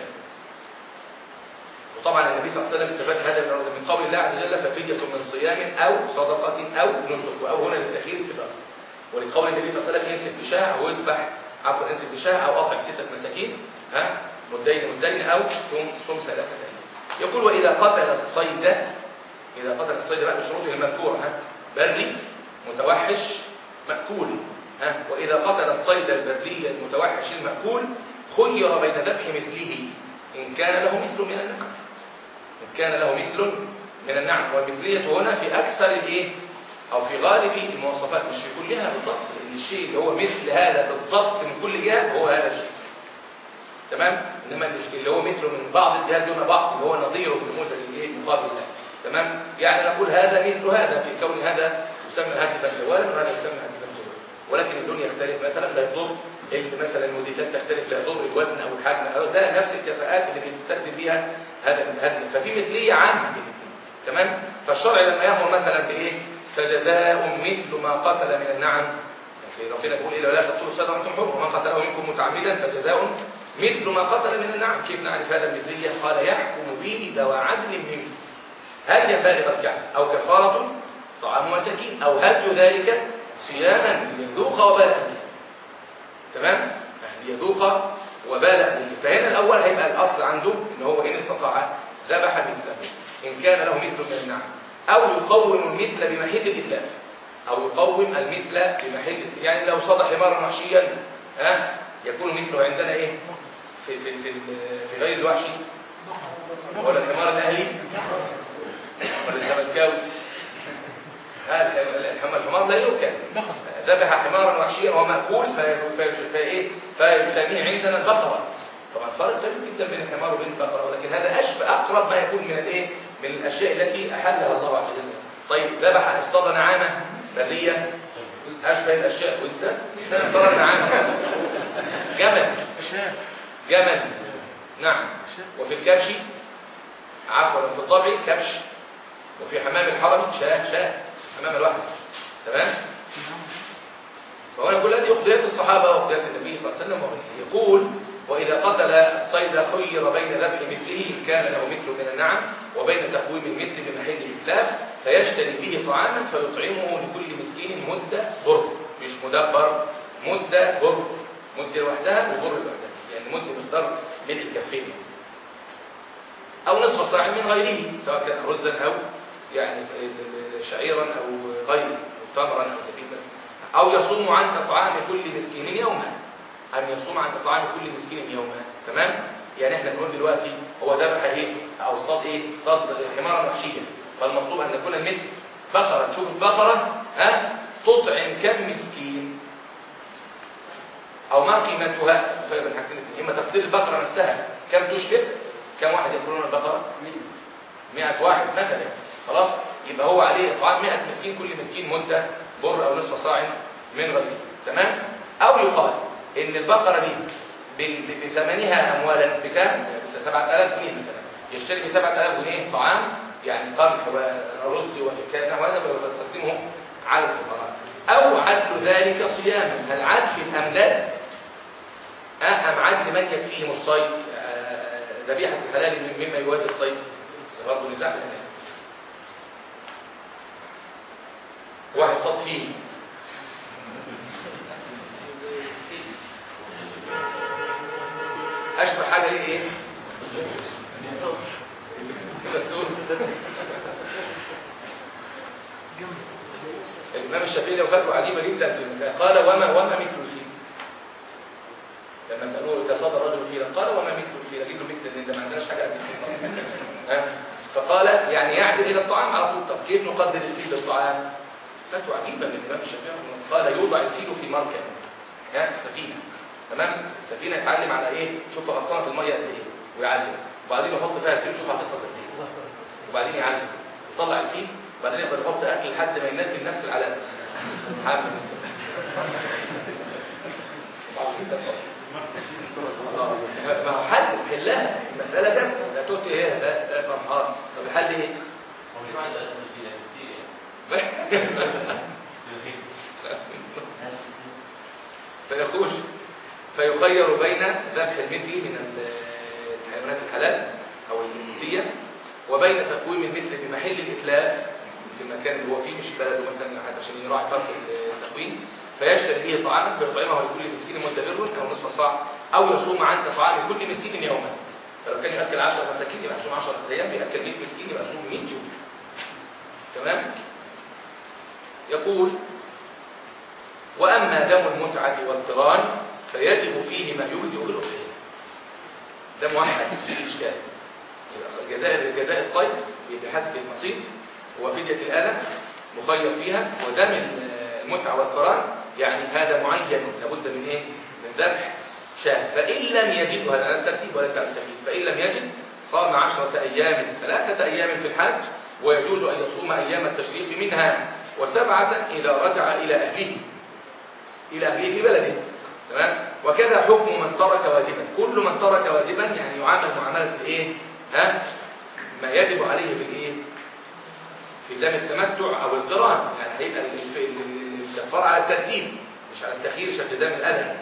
وطبعا النبي صلى الله عليه وسلم استفاد هذا من قول الله عز وجل ففدية من صيام أو صدقة أو نسك أو هنا للتأخير اتفاق ولقول النبي صلى الله عليه وسلم ينسك بشاه أو يذبح عفوا انسك بشاه أو أطعم ستة مساكين ها؟ مدين مدين أو صوم صوم ثلاثة يقول وإذا قتل الصيد إذا قتل الصيد بقى بشروطه المذكورة ها؟ بري متوحش مأكول ها؟ وإذا قتل الصيد البري المتوحش المأكول خير بين ذبح مثله إن كان له مثل من النعم. إن كان له مثل من النعم. والمثلية هنا في أكثر الإيه؟ أو في غالب المواصفات مش في كلها بالضبط. الشيء اللي هو مثل هذا بالضبط من كل جهة هو هذا الشيء. تمام؟ إنما اللي هو مثله من بعض الجهات دون بعض اللي هو نظيره في النموذج الإيه؟ المقابل له تمام؟ يعني نقول هذا مثل هذا في كون هذا يسمى هاتفا جوالا وهذا يسمى هاتفا جوالا ولكن اللون يختلف مثلا لا يضر مثلا الموديلات تختلف لا يضر الوزن أو الحجم أو ده نفس الكفاءات اللي بيستخدم بيها هذا هذا ففي مثلية عامة تمام؟ فالشرع لما يأمر مثلا بإيه؟ فجزاء مثل ما قتل من النعم في ربنا يقول الا لا تقتلوا صيدا وأنتم حر ومن قتله منكم متعمدا فجزاء مثل ما قتل من النعم. كيف نعرف هذا المثلية؟ قال يحكم به ذو عدل منه. هل ينبغي الكعب أو كفارة طعام مساكين أو هدي ذلك صياما ليذوق وبال امره تمام؟ ليذوق وبال امره فهنا الأول هيبقى الأصل عنده إن هو إن استطاع ذبح مثله إن كان له مثل من النعم أو يقوم المثل بمحل الإتلاف. أو يقوم المثل بمحل يعني لو صاد حمارا وحشيا ها يكون مثله عندنا إيه؟ في في في, في غير الوحشي. ولا الحمار الأهلي؟ ولا الزملكاوي الحمار لا يؤكل ذبح حمارا وحشيا وهو مأكول فايه فيسميه عندنا البقرة. طبعا فرق كبير جدا بين الحمار وبين البقرة ولكن هذا أشبه أقرب ما يكون من الإيه؟ من الأشياء التي أحلها الله عز وجل. طيب ذبح أصطاد نعامة. برية أشبه الأشياء وسة اصطاد نعامة جمل. جمل. نعم. وفي الكبش عفوا في الضبع كبش وفي حمام الحرم شاة شاة. حمام الواحد تمام؟ فهنا كل هذه أقضيات الصحابة وأقضيات النبي صلى الله عليه وسلم يقول وإذا قتل الصيد خير بين ذبح مثله إن كان له مثل من النعم وبين تقويم المثل بمحل الإتلاف فيشتري به طعاما فيطعمه لكل مسكين مدة بر مش مدبر مدة بر مدة لوحدها وبر لوحدها. يعني مدة مقدار ملء الكفين. أو نصف صاع من غيره سواء كان رزا أو يعني شعيرا أو غيره تمرا أو زبيبا أو يصوم عن إطعام كل مسكين يوما. أن يصوم عن إطعام كل مسكين يوما تمام؟ يعني إحنا بنقول دلوقتي هو ذبح إيه؟ أو صاد إيه؟ صاد حمارا وحشيا فالمطلوب أن يكون المثل بقرة. تشوف البقرة ها؟ تطعم كم مسكين؟ أو ما قيمتها؟ خير من حاجتين إما تقدير البقرة نفسها. كم تشبه كم واحد يأكلون البقرة؟ 100 واحد مثلا. خلاص؟ يبقى هو عليه اطعام 100 مسكين. كل مسكين مدة بر أو نصف صاع من غيره. تمام؟ أو يقال إن البقرة دي بثمنها اموالا بكام؟ ب 7000 جنيه مثلا. يشتري ب 7000 جنيه طعام يعني قمح ورز وكان وهذا بتقسمه على الفقراء. أو عدل ذلك صياما. هل عدل الامداد أم عدل من يكفيهم الصيد؟ ذبيحة الحلال مما يوازي الصيد. برضه نزاع واحد صاد فيه. أشبه حاجة ليه إيه؟ الإمام الشافعي له فتوى عجيبة جدا في المساله قال وما وما مثل الفيل لما سألوه اذا صاد الرجل فيلا قال وما مثل الفيل أجيب له مثل إن ده ما عندناش حاجة قد الفيل فقال يعني يعدل إلى الطعام على طول. طب كيف نقدر الفيل للطعام؟ فتوى عجيبة من الإمام الشافعي قال يوضع الفيل في مركب. ها؟ سفينة. تمام؟ السفينة يتعلم على إيه؟ شوف غصانه في المية قد إيه؟ ويعلم. وبعدين يحط فيها الفيل شوف هتغطس قد إيه. وبعدين يعلم. يطلع الفيل. وبعدين يبقى يحط أكل لحد ما ينزل نفس العلامة. حامل. ما هو حل حلها؟ المسألة جاهزة. لا تؤتي هي لا لا فرحان طب الحل إيه؟ فيخرج فيخير بين ذبح المثل من الحيوانات الحلال أو الجنسيه وبين تقويم المثل بمحل الإتلاف في المكان اللي هو فيه مش بلده مثلا حتى عشان يراعي فرق التقويم. فيشتري به طعاما فيطعمه لكل مسكين مدبر أو نصف صاع أو يصوم عن طعام كل مسكين يوما. فلو كان يأكل 10 مساكين يبقى يصوم 10 أيام بياكل 100 مسكين يبقى يصوم 100 يوم. تمام؟ يقول وأما دم المتعة والقران فيجب فيه ما يجزئ بالاضحيه ده موحد مفيش إشكال. جزاء جزاء الصيد بحسب المصيد وفدية الأذى مخير فيها ودم المتعة والقران يعني هذا معين لابد من إيه؟ من ذبح شاة. فإن لم يجد هذا على الترتيب وليس على التخيير فإن لم يجد صام عشرة أيام ثلاثة أيام في الحج ويجوز أن يصوم أيام التشريق منها وسبعة إذا رجع إلى أهله إلى أهله في بلده. تمام؟ وكذا حكم من ترك واجبا. كل من ترك واجبا يعني يعامل معاملة الإيه؟ ها؟ ما يجب عليه في الإيه في دم التمتع أو القران يعني هيبقى الكفارة على الترتيب مش على التخيير شكل دم الأذى.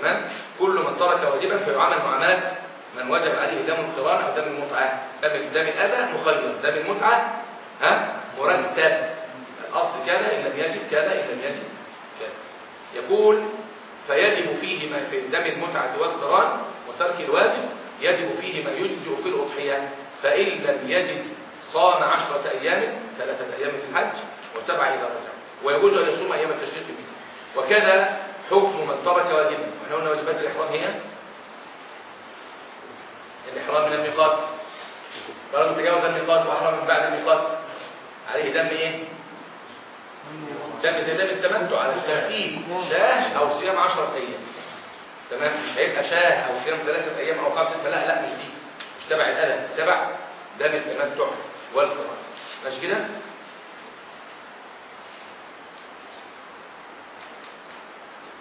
تمام؟ كل من ترك واجبا فيعامل معاملة من وجب عليه دم القرآن أو دم المتعة. دم دم الأذى مخير. دم المتعة ها؟ مرتب. الأصل كان إن لم يجب كان إن لم يجب كان يقول فيجب فيه ما في دم المتعة والقران وترك الواجب يجب فيه ما يجزئ في الأضحية. فإن لم يجد صام عشرة أيام ثلاثة أيام في الحج وسبعة إذا رجع. ويجوز أن يصوم أيام التشريق به. وكذا حكم من ترك واجبا. إحنا قلنا واجبات الإحرام هي؟ الإحرام من الميقات. فرجل تجاوز الميقات وأحرم من بعد الميقات. عليه دم إيه؟ دم زي دم التمتع على الترتيب شاه أو صيام 10 أيام. تمام؟ مش هيبقى شاه أو صيام ثلاثة أيام أو خمسه لا لا مش دي. مش تبع الألم تبع دم التمتع والقرآن. ماشي كده؟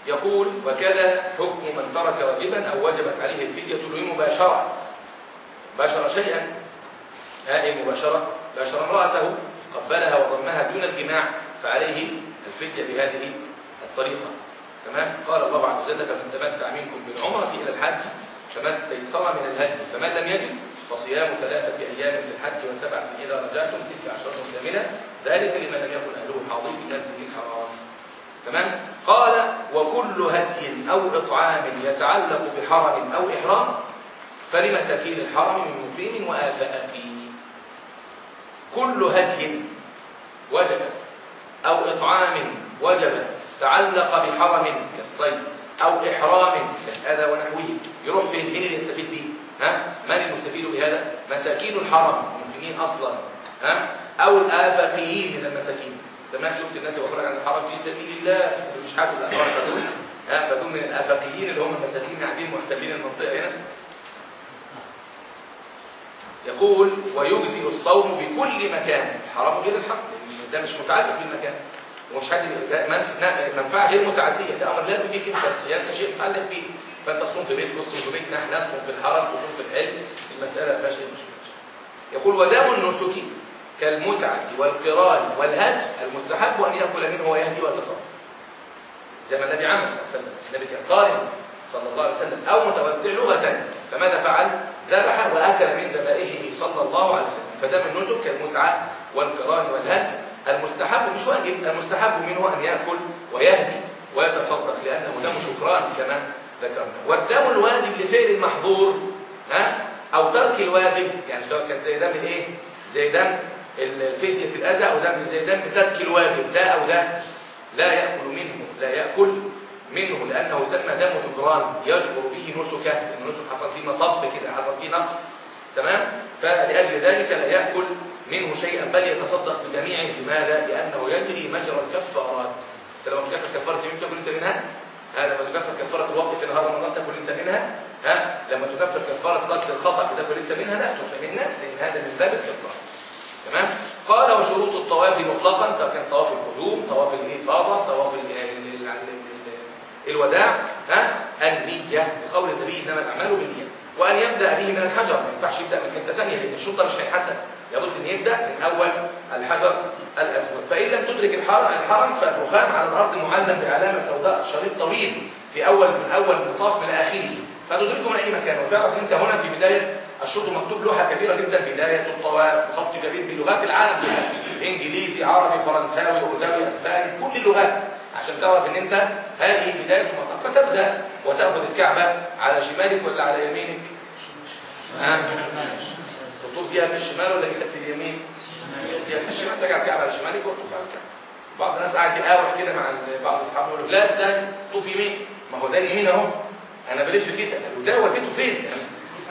يقول وكذا حكم من ترك واجبا أو وجبت عليه الفدية له مباشره باشر شيئا. هذه المباشره باشر امرأته قبلها وضمها دون الجماع فعليه الفديه بهذه الطريقة. تمام؟ قال الله عز وجل فمن تمتع منكم بالعمرة إلى الحج فما استيسر من الهدي فمن لم يجد فصيام ثلاثة أيام في الحج وسبعة إذا رجعتم تلك عشرة كاملة ذلك لمن لم يكن أهله حاضر المسجد الحرام. تمام؟ قال وكل هدي أو إطعام يتعلق بحرم أو إحرام فلمساكين الحرم من مقيم وآفاق. كل هدي وجب. أو إطعام وجب تعلق بحرم كالصيد أو إحرام كالأذى ونحوه. يروح فين؟ مين اللي يستفيد به ها؟ من المستفيد بهذا؟ مساكين الحرم المسلمين أصلا. ها؟ أو الآفاقيين من المساكين. زمان شفت الناس بتخرج عن الحرم في سبيل الله مش حاجة الأفراد فدول ها؟ فدول من الآفاقيين اللي هم المساكين قاعدين محتلين المنطقة هنا. يقول ويجزي الصوم بكل مكان. الحرام غير الحرم ده مش متعلق بالمكان ومش حد منفعة غير متعدية. ده أمر لازم بيك انت الصيام ده شيء متعلق بيه فأنت تصوم في بيتك تصوم في بيتنا إحنا نصوم في الحرم تصوم في الحلم المسألة ما فيهاش مشكلة. يقول ودام النسك كالمتعة والقران والهج المستحب أن يأكل منه ويهدي ويتصرف زي ما النبي عمل صلى الله عليه وسلم. النبي كان قارن صلى الله عليه وسلم أو متوتع لغة فماذا فعل؟ ذبح وأكل من ذبائحه صلى الله عليه وسلم. فدم النسك كالمتعة والقران والهج المستحب مش واجب المستحب منه أن يأكل ويهدي ويتصدق لأنه دم شكران كما ذكرنا. والدم الواجب لفعل المحظور ها؟ أو ترك الواجب. يعني سواء كان زي دم الايه زي دم الفدية الأذى أو زي ذنب ترك الواجب. ده أو ده لا يأكل منه لا يأكل منه لأنه سمى دم جبران يجبر به نسكه النسك حصل فيه مطب كده حصل فيه نقص تمام؟ فلأجل ذلك لا يأكل منه شيئا بل يتصدق بجميعه لماذا؟ لأنه يجري مجرى الكفارات. انت لما تكفر كفارة يمين تاكل أنت منها؟ ها لما تكفر كفارة الوقت في نهار رمضان تاكل أنت منها؟ ها لما تكفر كفارة قتل الخطأ تاكل أنت منها؟ لا من الناس لأن هذا من باب الكفارة تمام؟ قال وشروط الطواف مطلقا سواء كان طواف القدوم طواف الإفاضة طواف الوداع ها النية بقول النبي إنما الأعمال بالنية. وأن يبدأ به من الحجر ما ينفعش يبدأ من حتة ثانية لأن الشرطة مش هينحسب لابد إن يبدأ من أول الحجر الأسود. فإن لم تدرك الحرم فالرخام على الأرض معلم بعلامة سوداء شريط طويل في اول من أول المطاف من آخره. فتدركه من أي مكان؟ وتعرف أنت هنا في بداية الشرط مكتوب لوحة كبيرة جدا بداية الطواف خط كبير بلغات العالم كلها. إنجليزي عربي فرنساوي اردوي أسباني كل اللغات. عشان تعرف إن أنت هذه بداية المطاف فتبدأ وتأخذ الكعبة على شمالك ولا على يمينك. ها؟ تطوف بيها في الشمال ولا في اليمين؟ في الشمال. تجعل الكعبة على شمالك وتطوف على الكعبة. بعض الناس قاعد يقاوح كده مع بعض أصحابه يقول له لا إزاي طوف يمين. ما هو ده اليمين أهو. أنا بلف كده ده وديته فين؟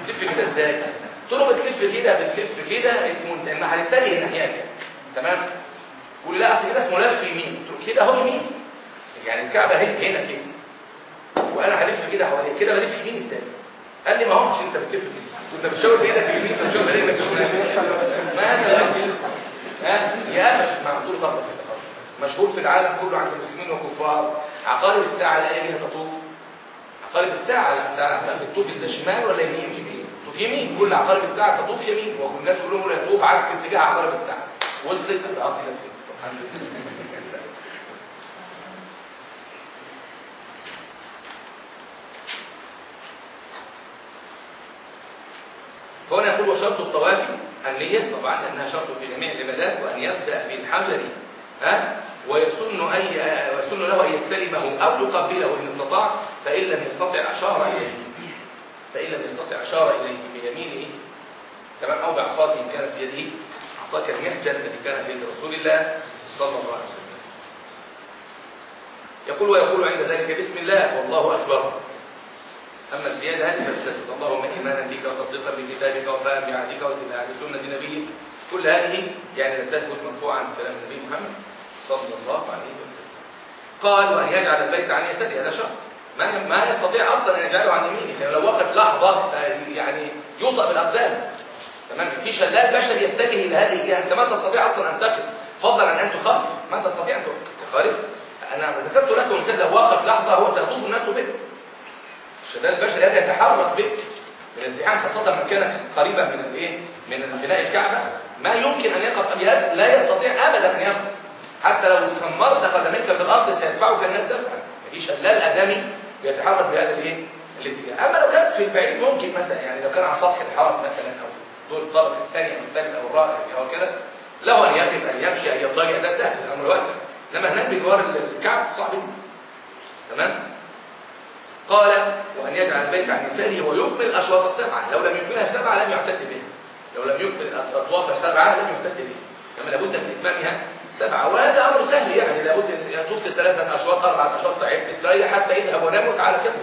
بتلف كده إزاي؟ قلت له بتلف كده بتلف كده اسمه انت الناحيه الثانية ناحيتك. تمام؟ قول لا أصل كده اسمه لف يمين. قلت له كده أهو يمين. يعني الكعبة اهي هنا كده وأنا هلف كده حواليك كده بلف يمين إزاي قال لي ما هو عشان انت بتلف كده كنت بتشاور بإيدك اليمين بتشاور برجلك ما هذا الراجل ها؟ يا مش مع طول طب بسيطه خالص. مشهور في العالم كله عند المسلمين والكفار. عقارب الساعة لا بيها تطوف. عقارب الساعة الساعة بتطوف إزاي شمال ولا يمين؟ يمين. تطوف يمين. كل عقارب الساعة تطوف يمين. والناس كلهم يطوف عكس اتجاه عقارب الساعة. وصلت آه كده فهنا يقول وشرط الطواف النية طبعا لأنها شرط في جميع العبادات وأن يبدأ بالحجر ها؟ ويسن أي ويسن له أن يستلمه أو يقبله إن استطاع فإن لم يستطع أشار إليه. فإن لم يستطع أشار إليه بيمينه. تمام؟ أو بعصاته إن كانت في يده عصا كالمحجن التي كانت في يد رسول الله صلى الله عليه وسلم. يقول ويقول عند ذلك بسم الله والله أكبر. أما الزيادة هذه فتثبت اللهم إيمانا بك وتصديقا بكتابك وفاء بعهدك واتباعا لسنة نبيك. كل هذه يعني تثبت مرفوعا عن كلام النبي محمد صلى الله عليه وسلم. قال وأن يجعل البيت عن يساره. هذا شرط. ما ما يستطيع أصلا أن يجعله عن يمينه. يعني لو وقف لحظة يعني يوطأ بالأقدام. تمام؟ في شلال بشري يتجه إلى هذه. الجهة أنت ما تستطيع أصلا أن تقف. فضلا عن أن تخالف. ما تستطيع أن تخالف. أنا ذكرت لكم مثال لو وقف لحظة هو سيطوف الناس به. الشلال البشري هذا يتحرك به. من الزحام خاصة من كان قريبا من الإيه؟ من بناء الكعبة. ما يمكن أن يقف لا يستطيع أبدا أن يقف. حتى لو سمرت قدميك في الأرض سيدفعك الناس دفعا. في شلال آدمي بيتحرك بهذا الإيه؟ الاتجاه. أما لو كان في البعيد ممكن مثلا يعني لو كان على سطح الحرم مثلا أو دور الطبق الثاني أو الثالث أو الرابع أو كده له أن يقف أن يمشي أن يضطجع. ده سهل الأمر واسع. إنما هناك بجوار الكعب صعب تمام؟ قال وأن يجعل البيت عن يساره ويكمل الأشواط السبعة. لو لم يكملها السبعة لم يعتد بها لو لم يكمل الأطواف السبعة لم يعتد بها كما لابد من إتمامها سبعة. وهذا أمر سهل يعني لابد أن طفت ثلاثة أشواط أربعة أشواط تعبت استريح حتى يذهب ونام وتعالى كمل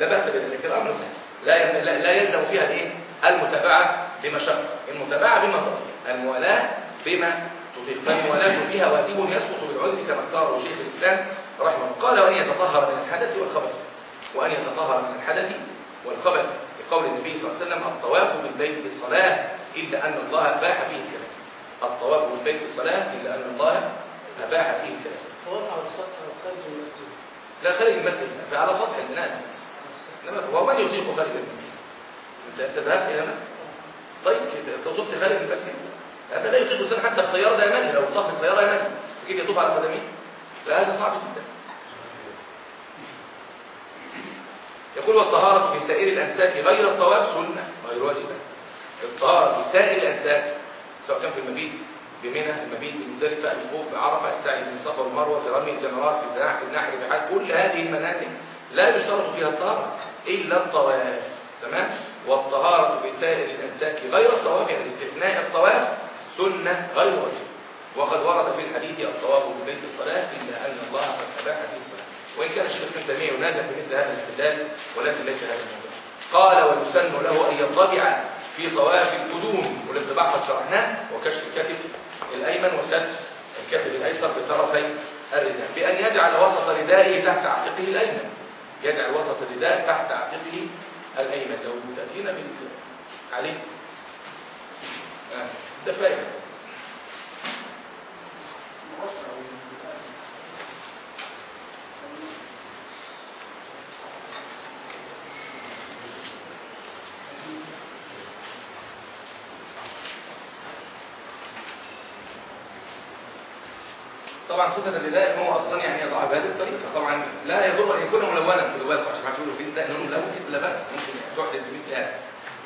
لا بأس بذلك. الأمر سهل. لا لا يلزم فيها الإيه؟ المتابعة بمشقة. المتابعة بما تطيق الموالاة بما تطيق فالموالاة فيها واجب يسقط بالعذر كما اختاره شيخ الإسلام رحمه الله. قال وأن يتطهر من الحدث والخبث. وأن يتطهر من الحدث والخبث. بقول النبي صلى الله عليه وسلم الطواف بالبيت صلاة إلا أن الله أباح فيه الكلام. الطواف بالبيت صلاة إلا أن الله أباح فيه الكلام. الطواف على السطح أو خارج المسجد؟ لا خارج المسجد. فعلى سطح البناء بس هو من يطيق خارج المسجد؟ أنت ذهبت إلى هنا؟ طيب طفت خارج المسجد هذا لا يطيق الإنسان حتى السياره ده يمني. لو طاف السياره يمني كيف يطوف على قدميه. فهذا صعب جدا. يقول والطهارة في سائر الأنساك غير الطواف سنة. غير واجبة. الطهارة في سائر الأنساك سواء كان في المبيت بمنى المبيت بمزدلفة الوقوف بعرفة السعي من الصفا والمروة في رمي الجمرات في الذبح في النحر في حج كل هذه المناسك لا يشترط فيها الطهارة إلا الطواف. تمام؟ والطهارة في سائر الأنساك غير الطواف يعني استثناء الطواف سنة غير واجبة. وقد ورد في الحديث الطواف ببيت الصلاة إلا أن الله قد أباح فيه الصلاة. وإن كان الشيخ تيمية ينازع في مثل هذا الاستدلال ولكن ليس هذا الموضوع. قال ويسن له أن يطبع في طواف القدوم والانطباع قد شرحناه وكشف الكتف الأيمن وستر الكتف الأيسر بطرفي الرداء بأن يجعل وسط ردائه تحت عاتقه الأيمن. يجعل وسط الرداء تحت عاتقه الأيمن. لو تأتينا بال عليه آه. ده فائدة صفة الرداء هو أصلا يعني يضع بهذه الطريقة. طبعا لا يضر أن يكون ملونا في بالكم عشان ما تقولوا في رداء لونه ملون لا بأس. ممكن تحدث بمثل هذا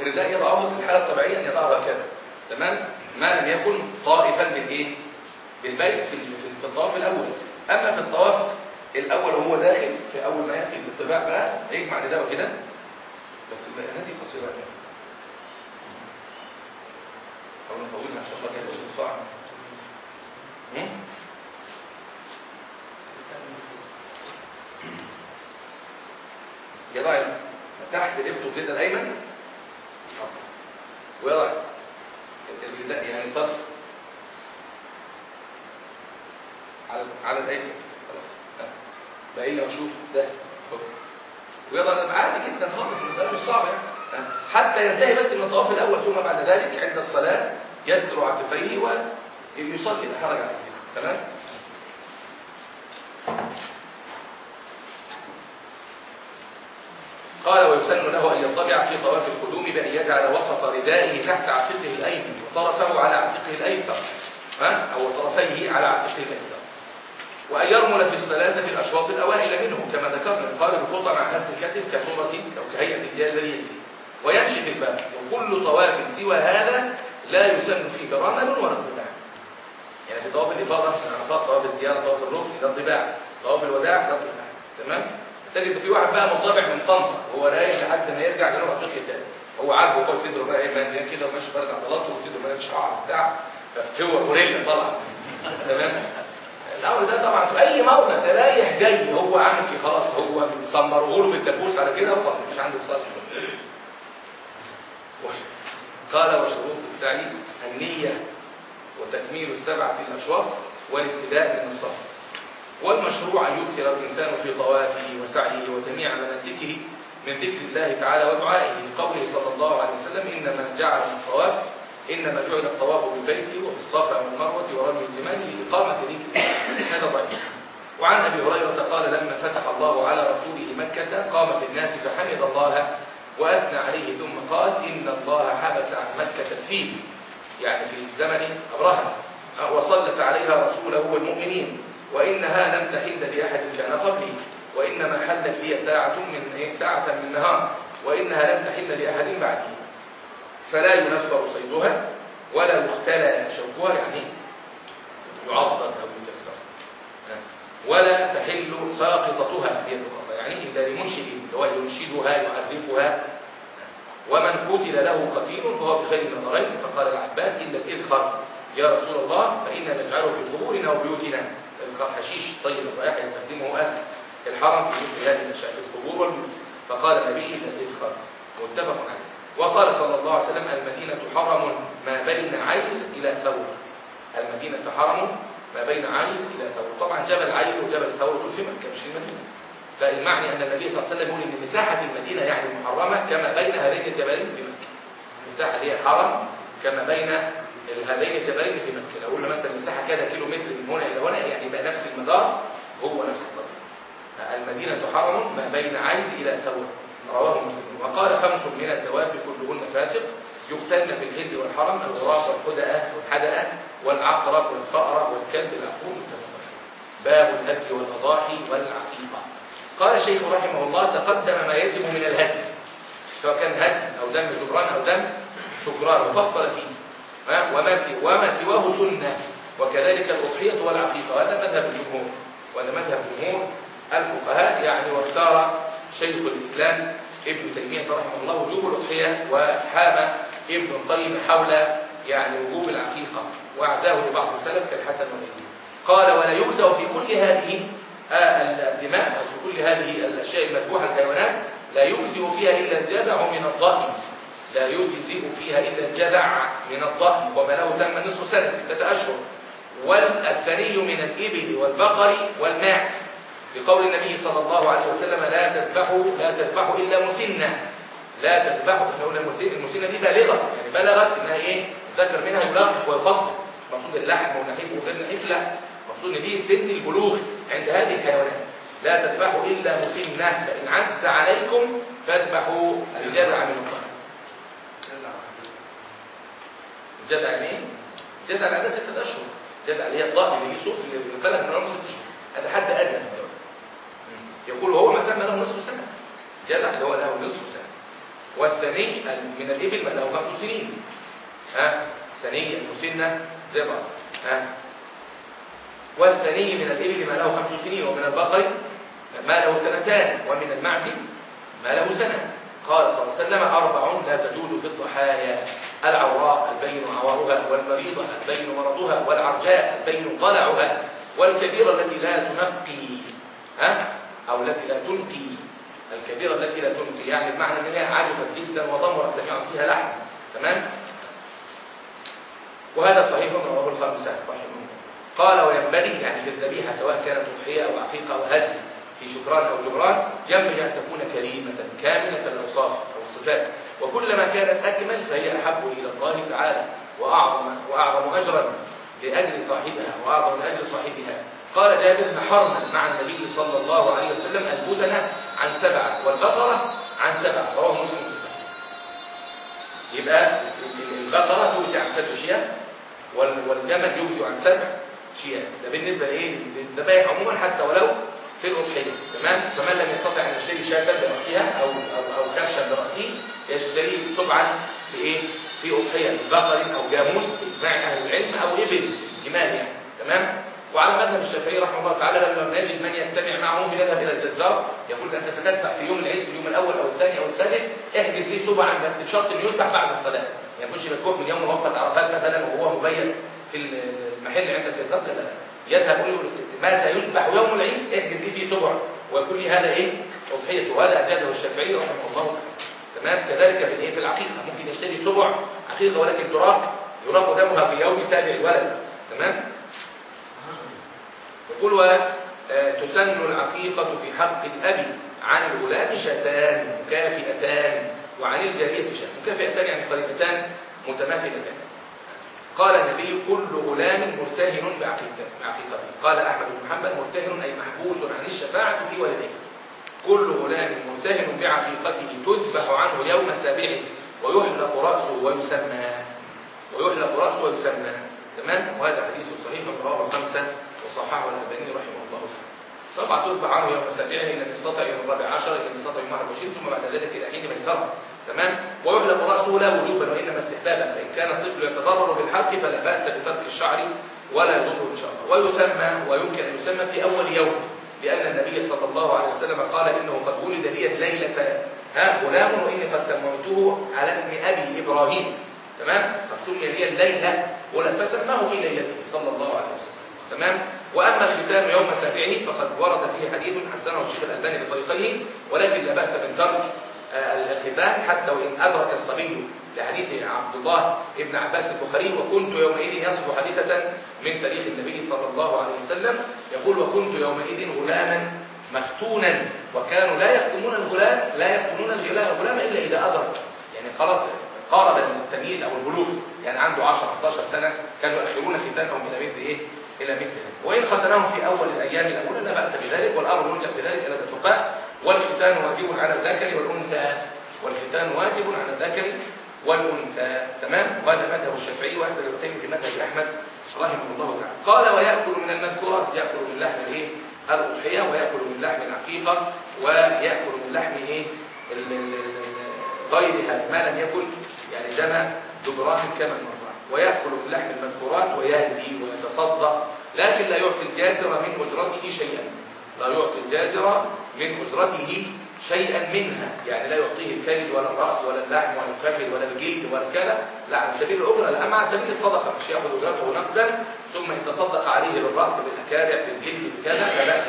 الرداء يضعه في الحالة الطبيعية أن يضعه هكذا. تمام؟ ما لم يكن طائفا بالإيه بالبيت في في الطواف الأول. أما في الطواف الأول وهو داخل في أول ما يأتي بالطباع بقى يجمع رداءه كده بس هذه قصيرة كده أو نطولها إن شاء الله كده بالاستطاعة يضع كده الايمن ويضع يعني الطرف على على الايسر خلاص. بقى لو أشوف ده. ويضع عادي جدا خالص. المساله مش صعبه يعني. حتى ينتهي بس من الطواف الأول ثم بعد ذلك عند الصلاة يستر عاتقيه ويصلي. لا حرج تمام قال ويسن له أن يطبع في طواف القدوم بأن يجعل وسط ردائه تحت عاتقه الأيمن وطرفه على عاتقه الأيسر ها؟ أو طرفيه على عاتقه الأيسر. وأن يرمل في الثلاثة الأشواط الأوائل منه كما ذكرنا قال الخطى مع هذا الكتف كصورة أو كهيئة الجالية ويمشي في الباب. وكل طواف سوى هذا لا يسن فيه رمل ولا انطباع يعني في طواف الإفاضة عرفات طواف الزيارة طواف الركن ده انطباع طواف الوداع ده انطباع تمام؟ تجد في واحد بقى منطبع من طنطا هو رايح لحد ما يرجع جنوب افريقيا تاني هو عاجبه هو صدره بقى إيه مليان كده وماشي فارد عضلاته وصدره مليان شعر وبتاع. هو غوريلا طبعا تمام؟ الامر ده طبعا في أي موضع رايح جاي هو كده خلاص هو مسمره له بالدبوس على كده وخلاص مش عنده صلاة قال وشروط السعي النية وتكميل السبعة الأشواط والابتداء من الصف. والمشروع أن يكثر الإنسان في طوافه وسعيه وجميع مناسكه من ذكر الله تعالى ودعائه لقوله صلى الله عليه وسلم إنما جعل الطواف إنما جعل الطواف بالبيت وبالصفا والمروة ورمي الجمال لإقامة ذكر هذا ضعيف. وعن أبي هريرة قال لما فتح الله على رسوله مكة قام في الناس فحمد الله وأثنى عليه ثم قال إن الله حبس عن مكة الفيل يعني في زمن أبرهة وسلط عليها رسوله والمؤمنين. وإنها لم تحل لأحد كان قبلي وإنما حلت لي ساعة من إيه؟ ساعة من نهار وإنها لم تحل لأحد بعدي فلا ينفر صيدها ولا يختلى شوكها يعني يعضد أو يكسر. ولا تحل ساقطتها هي اللقطة يعني إلا لمنشد هو ينشدها يعرفها. ومن قتل له قتيل فهو بخير النظرين. فقال العباس إلا الإذخر يا رسول الله فإنا نجعله في قبورنا وبيوتنا. الإذخر حشيش طيب الرائحة يستخدمه أهل الحرم في مثل هذه في القبور والبيوت فقال النبي إلا الإذخر متفق عليه. وقال صلى الله عليه وسلم المدينة حرم ما بين عين إلى ثور. المدينة حرم ما بين عين إلى ثور. طبعا جبل عين وجبل ثور دول في مكة مش المدينة. فالمعنى أن النبي صلى الله عليه وسلم يقول أن مساحة المدينة يعني محرمة كما بين هذين الجبلين في المساحة اللي هي حرم كما بين هذين الجبلين في مكة. لو قلنا مثلا مساحة كذا كيلو متر من هنا إلى هنا يعني يبقى نفس المدار هو نفس الطريق المدينة حرم ما بين عين إلى ثور رواه مسلم. وقال خمس من الدواب كلهن فاسق يقتلن في الهند والحرم الغراب والحدأة والحدأة والعقرب والفأرة والكلب العقوم باب الهدي والأضاحي والعقيقة. قال الشيخ رحمه الله تقدم ما يجب من الهدي سواء كان هدي أو دم جبران أو دم شكران. وفصل فيه. وما سواه سنة. وكذلك الأضحية والعقيقة وهذا مذهب الجمهور. وهذا مذهب جمهور الفقهاء يعني واختار شيخ الإسلام ابن تيمية رحمه الله وجوب الأضحية وحام ابن القيم حول يعني وجوب العقيقة وأعزاه لبعض السلف كالحسن والإبن قال ولا يجزى في كل هذه الدماء أو في كل هذه الأشياء المذبوحة الحيوانات لا يجزئ فيها إلا الجذع من الضأن لا يجزئ فيها إلا الجذع من الضأن له تم نصف سنة ستة أشهر. والثني من الإبل والبقر والماعز. بقول النبي صلى الله عليه وسلم لا تذبحوا لا تذبحوا إلا مسنة. لا تذبحوا قلنا المسنة دي بالغة. يعني بلغت إنها إيه؟ ذكر منها يلاقح ويفصل مقصود اللحم والنحيف وغير نحيف لا. مقصود إن دي سن البلوغ عند هذه الحيوانات. لا تذبحوا إلا مسنة. فإن عز عليكم فاذبحوا الجذع من الضأن. يعني إيه؟ الجذع العادة ستة أشهر. الجذع اللي هي الضأن اللي صوف اللي بيبلغ من عمر ست أشهر. هذا حد أدنى من الجواز يقول هو ما تم له نصف سنة. جذع اللي هو له نصف سنة. والثني من الإبل ما له خمس سنين. ها؟ الثني المسنة بعض. ها؟ والثني من الإبل ما له خمس سنين. ومن البقر ما له سنتان. ومن المعز ما له سنة. قال صلى الله عليه وسلم أربع لا تجود في الضحايا. العوراء البين عورها والمريضة البين مرضها والعرجاء البين ضلعها والكبيرة التي لا تنقي ها؟ أو التي لا تنقي. الكبيرة التي لا تنقي يعني بمعنى إن هي عجفت جدا وضمرت لم يعد فيها لحم. تمام؟ وهذا صحيح من رواه الخمسة رحمه قال وينبغي يعني في الذبيحة سواء كانت أضحية أو عقيقة أو هدي في شكران أو جبران ينبغي أن تكون كريمة كاملة الأوصاف أو الصفات وكلما كانت أكمل فهي أحب إلى الله تعالى وأعظم, وأعظم أجرا لأجل صاحبها وأعظم من أجل صاحبها. قال جابر نحرنا مع النبي صلى الله عليه وسلم البدنة عن سبعة والبقرة عن سبعة. رواه مسلم في الصحيح يبقى البقرة توزي عن سبع شياه والجمل يوزي عن سبع شياه ده بالنسبة لإيه؟ للذبائح عموما حتى ولو في الأضحية. تمام؟ فمن لم يستطع أن يشتري شاة برأسها أو أو أو كبشا برأسه يشتري سبعا في إيه؟ في أضحية بقر أو جاموس بإجماع أهل العلم أو إبل جمال يعني. تمام؟ وعلى مذهب الشافعي رحمه الله تعالى لما نجد من يجتمع معهم بنذهب إلى الجزار. يقول أنت ستذبح في يوم العيد في اليوم الأول أو الثاني أو الثالث احجز لي سبعا بس بشرط إنه يذبح بعد الصلاة. يعني يخش مسكوك من يوم وقفه عرفات مثلا وهو مبيت في المحل عند الجزار لا لا. يذهب يقول ما سيذبح يوم العيد؟ احجز لي فيه سبع. لي هذا إيه؟ اضحيته وهذا اجاده الشافعي رحمه الله. تمام؟ كذلك في الإيه؟ في العقيقة. ممكن يشتري سبع عقيقة ولكن تراق يراق دمها في يوم سابع الولد. تمام؟ يقول وتسن العقيقة في حق الأب عن الغلام شتان مكافئتان وعن الجارية شاة مكافئتان يعني قريبتان متماثلتان. قال النبي كل غلام مرتهن بعقيقته قال أحمد بن محمد مرتهن أي محبوس عن الشفاعة في ولديه كل غلام مرتهن بعقيقته تذبح عنه يوم سابعه ويحلق رأسه ويسمى. ويحلق رأسه ويسمى. تمام؟ وهذا حديث صحيح رواه الخمسة وصححه الألباني رحمه الله تعالى. طبعا تذبح عنه يوم سابعه إلى من استطع يوم الرابع عشر إلى من استطع يوم 21 ثم بعد ذلك إلى حين ميسرة. تمام؟ ويحلق رأسه لا وجوبا وإنما استحبابا فإن كان الطفل يتضرر بالحلق فلا بأس بترك الشعر ولا يضره إن شاء الله. ويسمى ويمكن أن يسمى في أول يوم لأن النبي صلى الله عليه وسلم قال إنه قد ولد لي ليلة ها غلام وإني قد سميته على اسم أبي إبراهيم. تمام؟ فسمي لي الليلة فسماه في ليلته صلى الله عليه وسلم. تمام؟ وأما الختان يوم سابعه فقد ورد فيه حديث حسنه الشيخ الألباني بطريقيه ولكن لا بأس من ترك الختان حتى وإن أدرك الصبي لحديث عبد الله ابن عباس البخاري وكنت يومئذ يصف حديثة من تاريخ النبي صلى الله عليه وسلم يقول وكنت يومئذ غلاما مختونا وكانوا لا يختمون الغلام لا يختمون الغلام إلا إذا أدرك. يعني خلاص قارب التمييز أو البلوغ يعني عنده 10 11 سنة كانوا يؤخرون ختانهم إلى مثل إيه؟ إلى مثل. وإن ختنهم في أول الأيام الأولى لا بأس بذلك والأمر يرجع بذلك إلى الأطباء والختان واجب على الذكر والأنثى. والختان واجب على الذكر والأنثى. تمام؟ وهذا مذهب الشافعي وهذا الروايتين في مذهب أحمد رحمه الله تعالى. قال ويأكل من المذكورات يأكل من لحم الايه الأضحية ويأكل من لحم العقيقة ويأكل من لحم إيه؟ غيرها ما لم يكن يعني دم دبران كما مر ويأكل من لحم المذكورات ويهدي ويتصدق لكن لا يعطي الجازر من أجرته شيئا. لا يعطي الجازر من أجرته شيئا منها. يعني لا يعطيه الكبد ولا الرأس ولا اللحم ولا الفخذ ولا الجلد ولا كذا. لا على سبيل الأجرة لا على سبيل الصدقة. مش يأخذ أجرته نقدا ثم يتصدق عليه بالرأس بالأكارع بالجلد بكذا لا بأس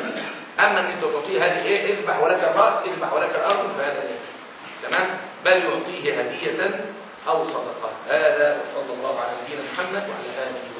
أما أن أنت تعطيه هذه إيه؟ اذبح ولك الرأس اذبح ولك الأرض فهذا إيه؟ تمام؟ بل يعطيه هدية أو صدقة. هذا وصلى الله على نبينا محمد وعلى آله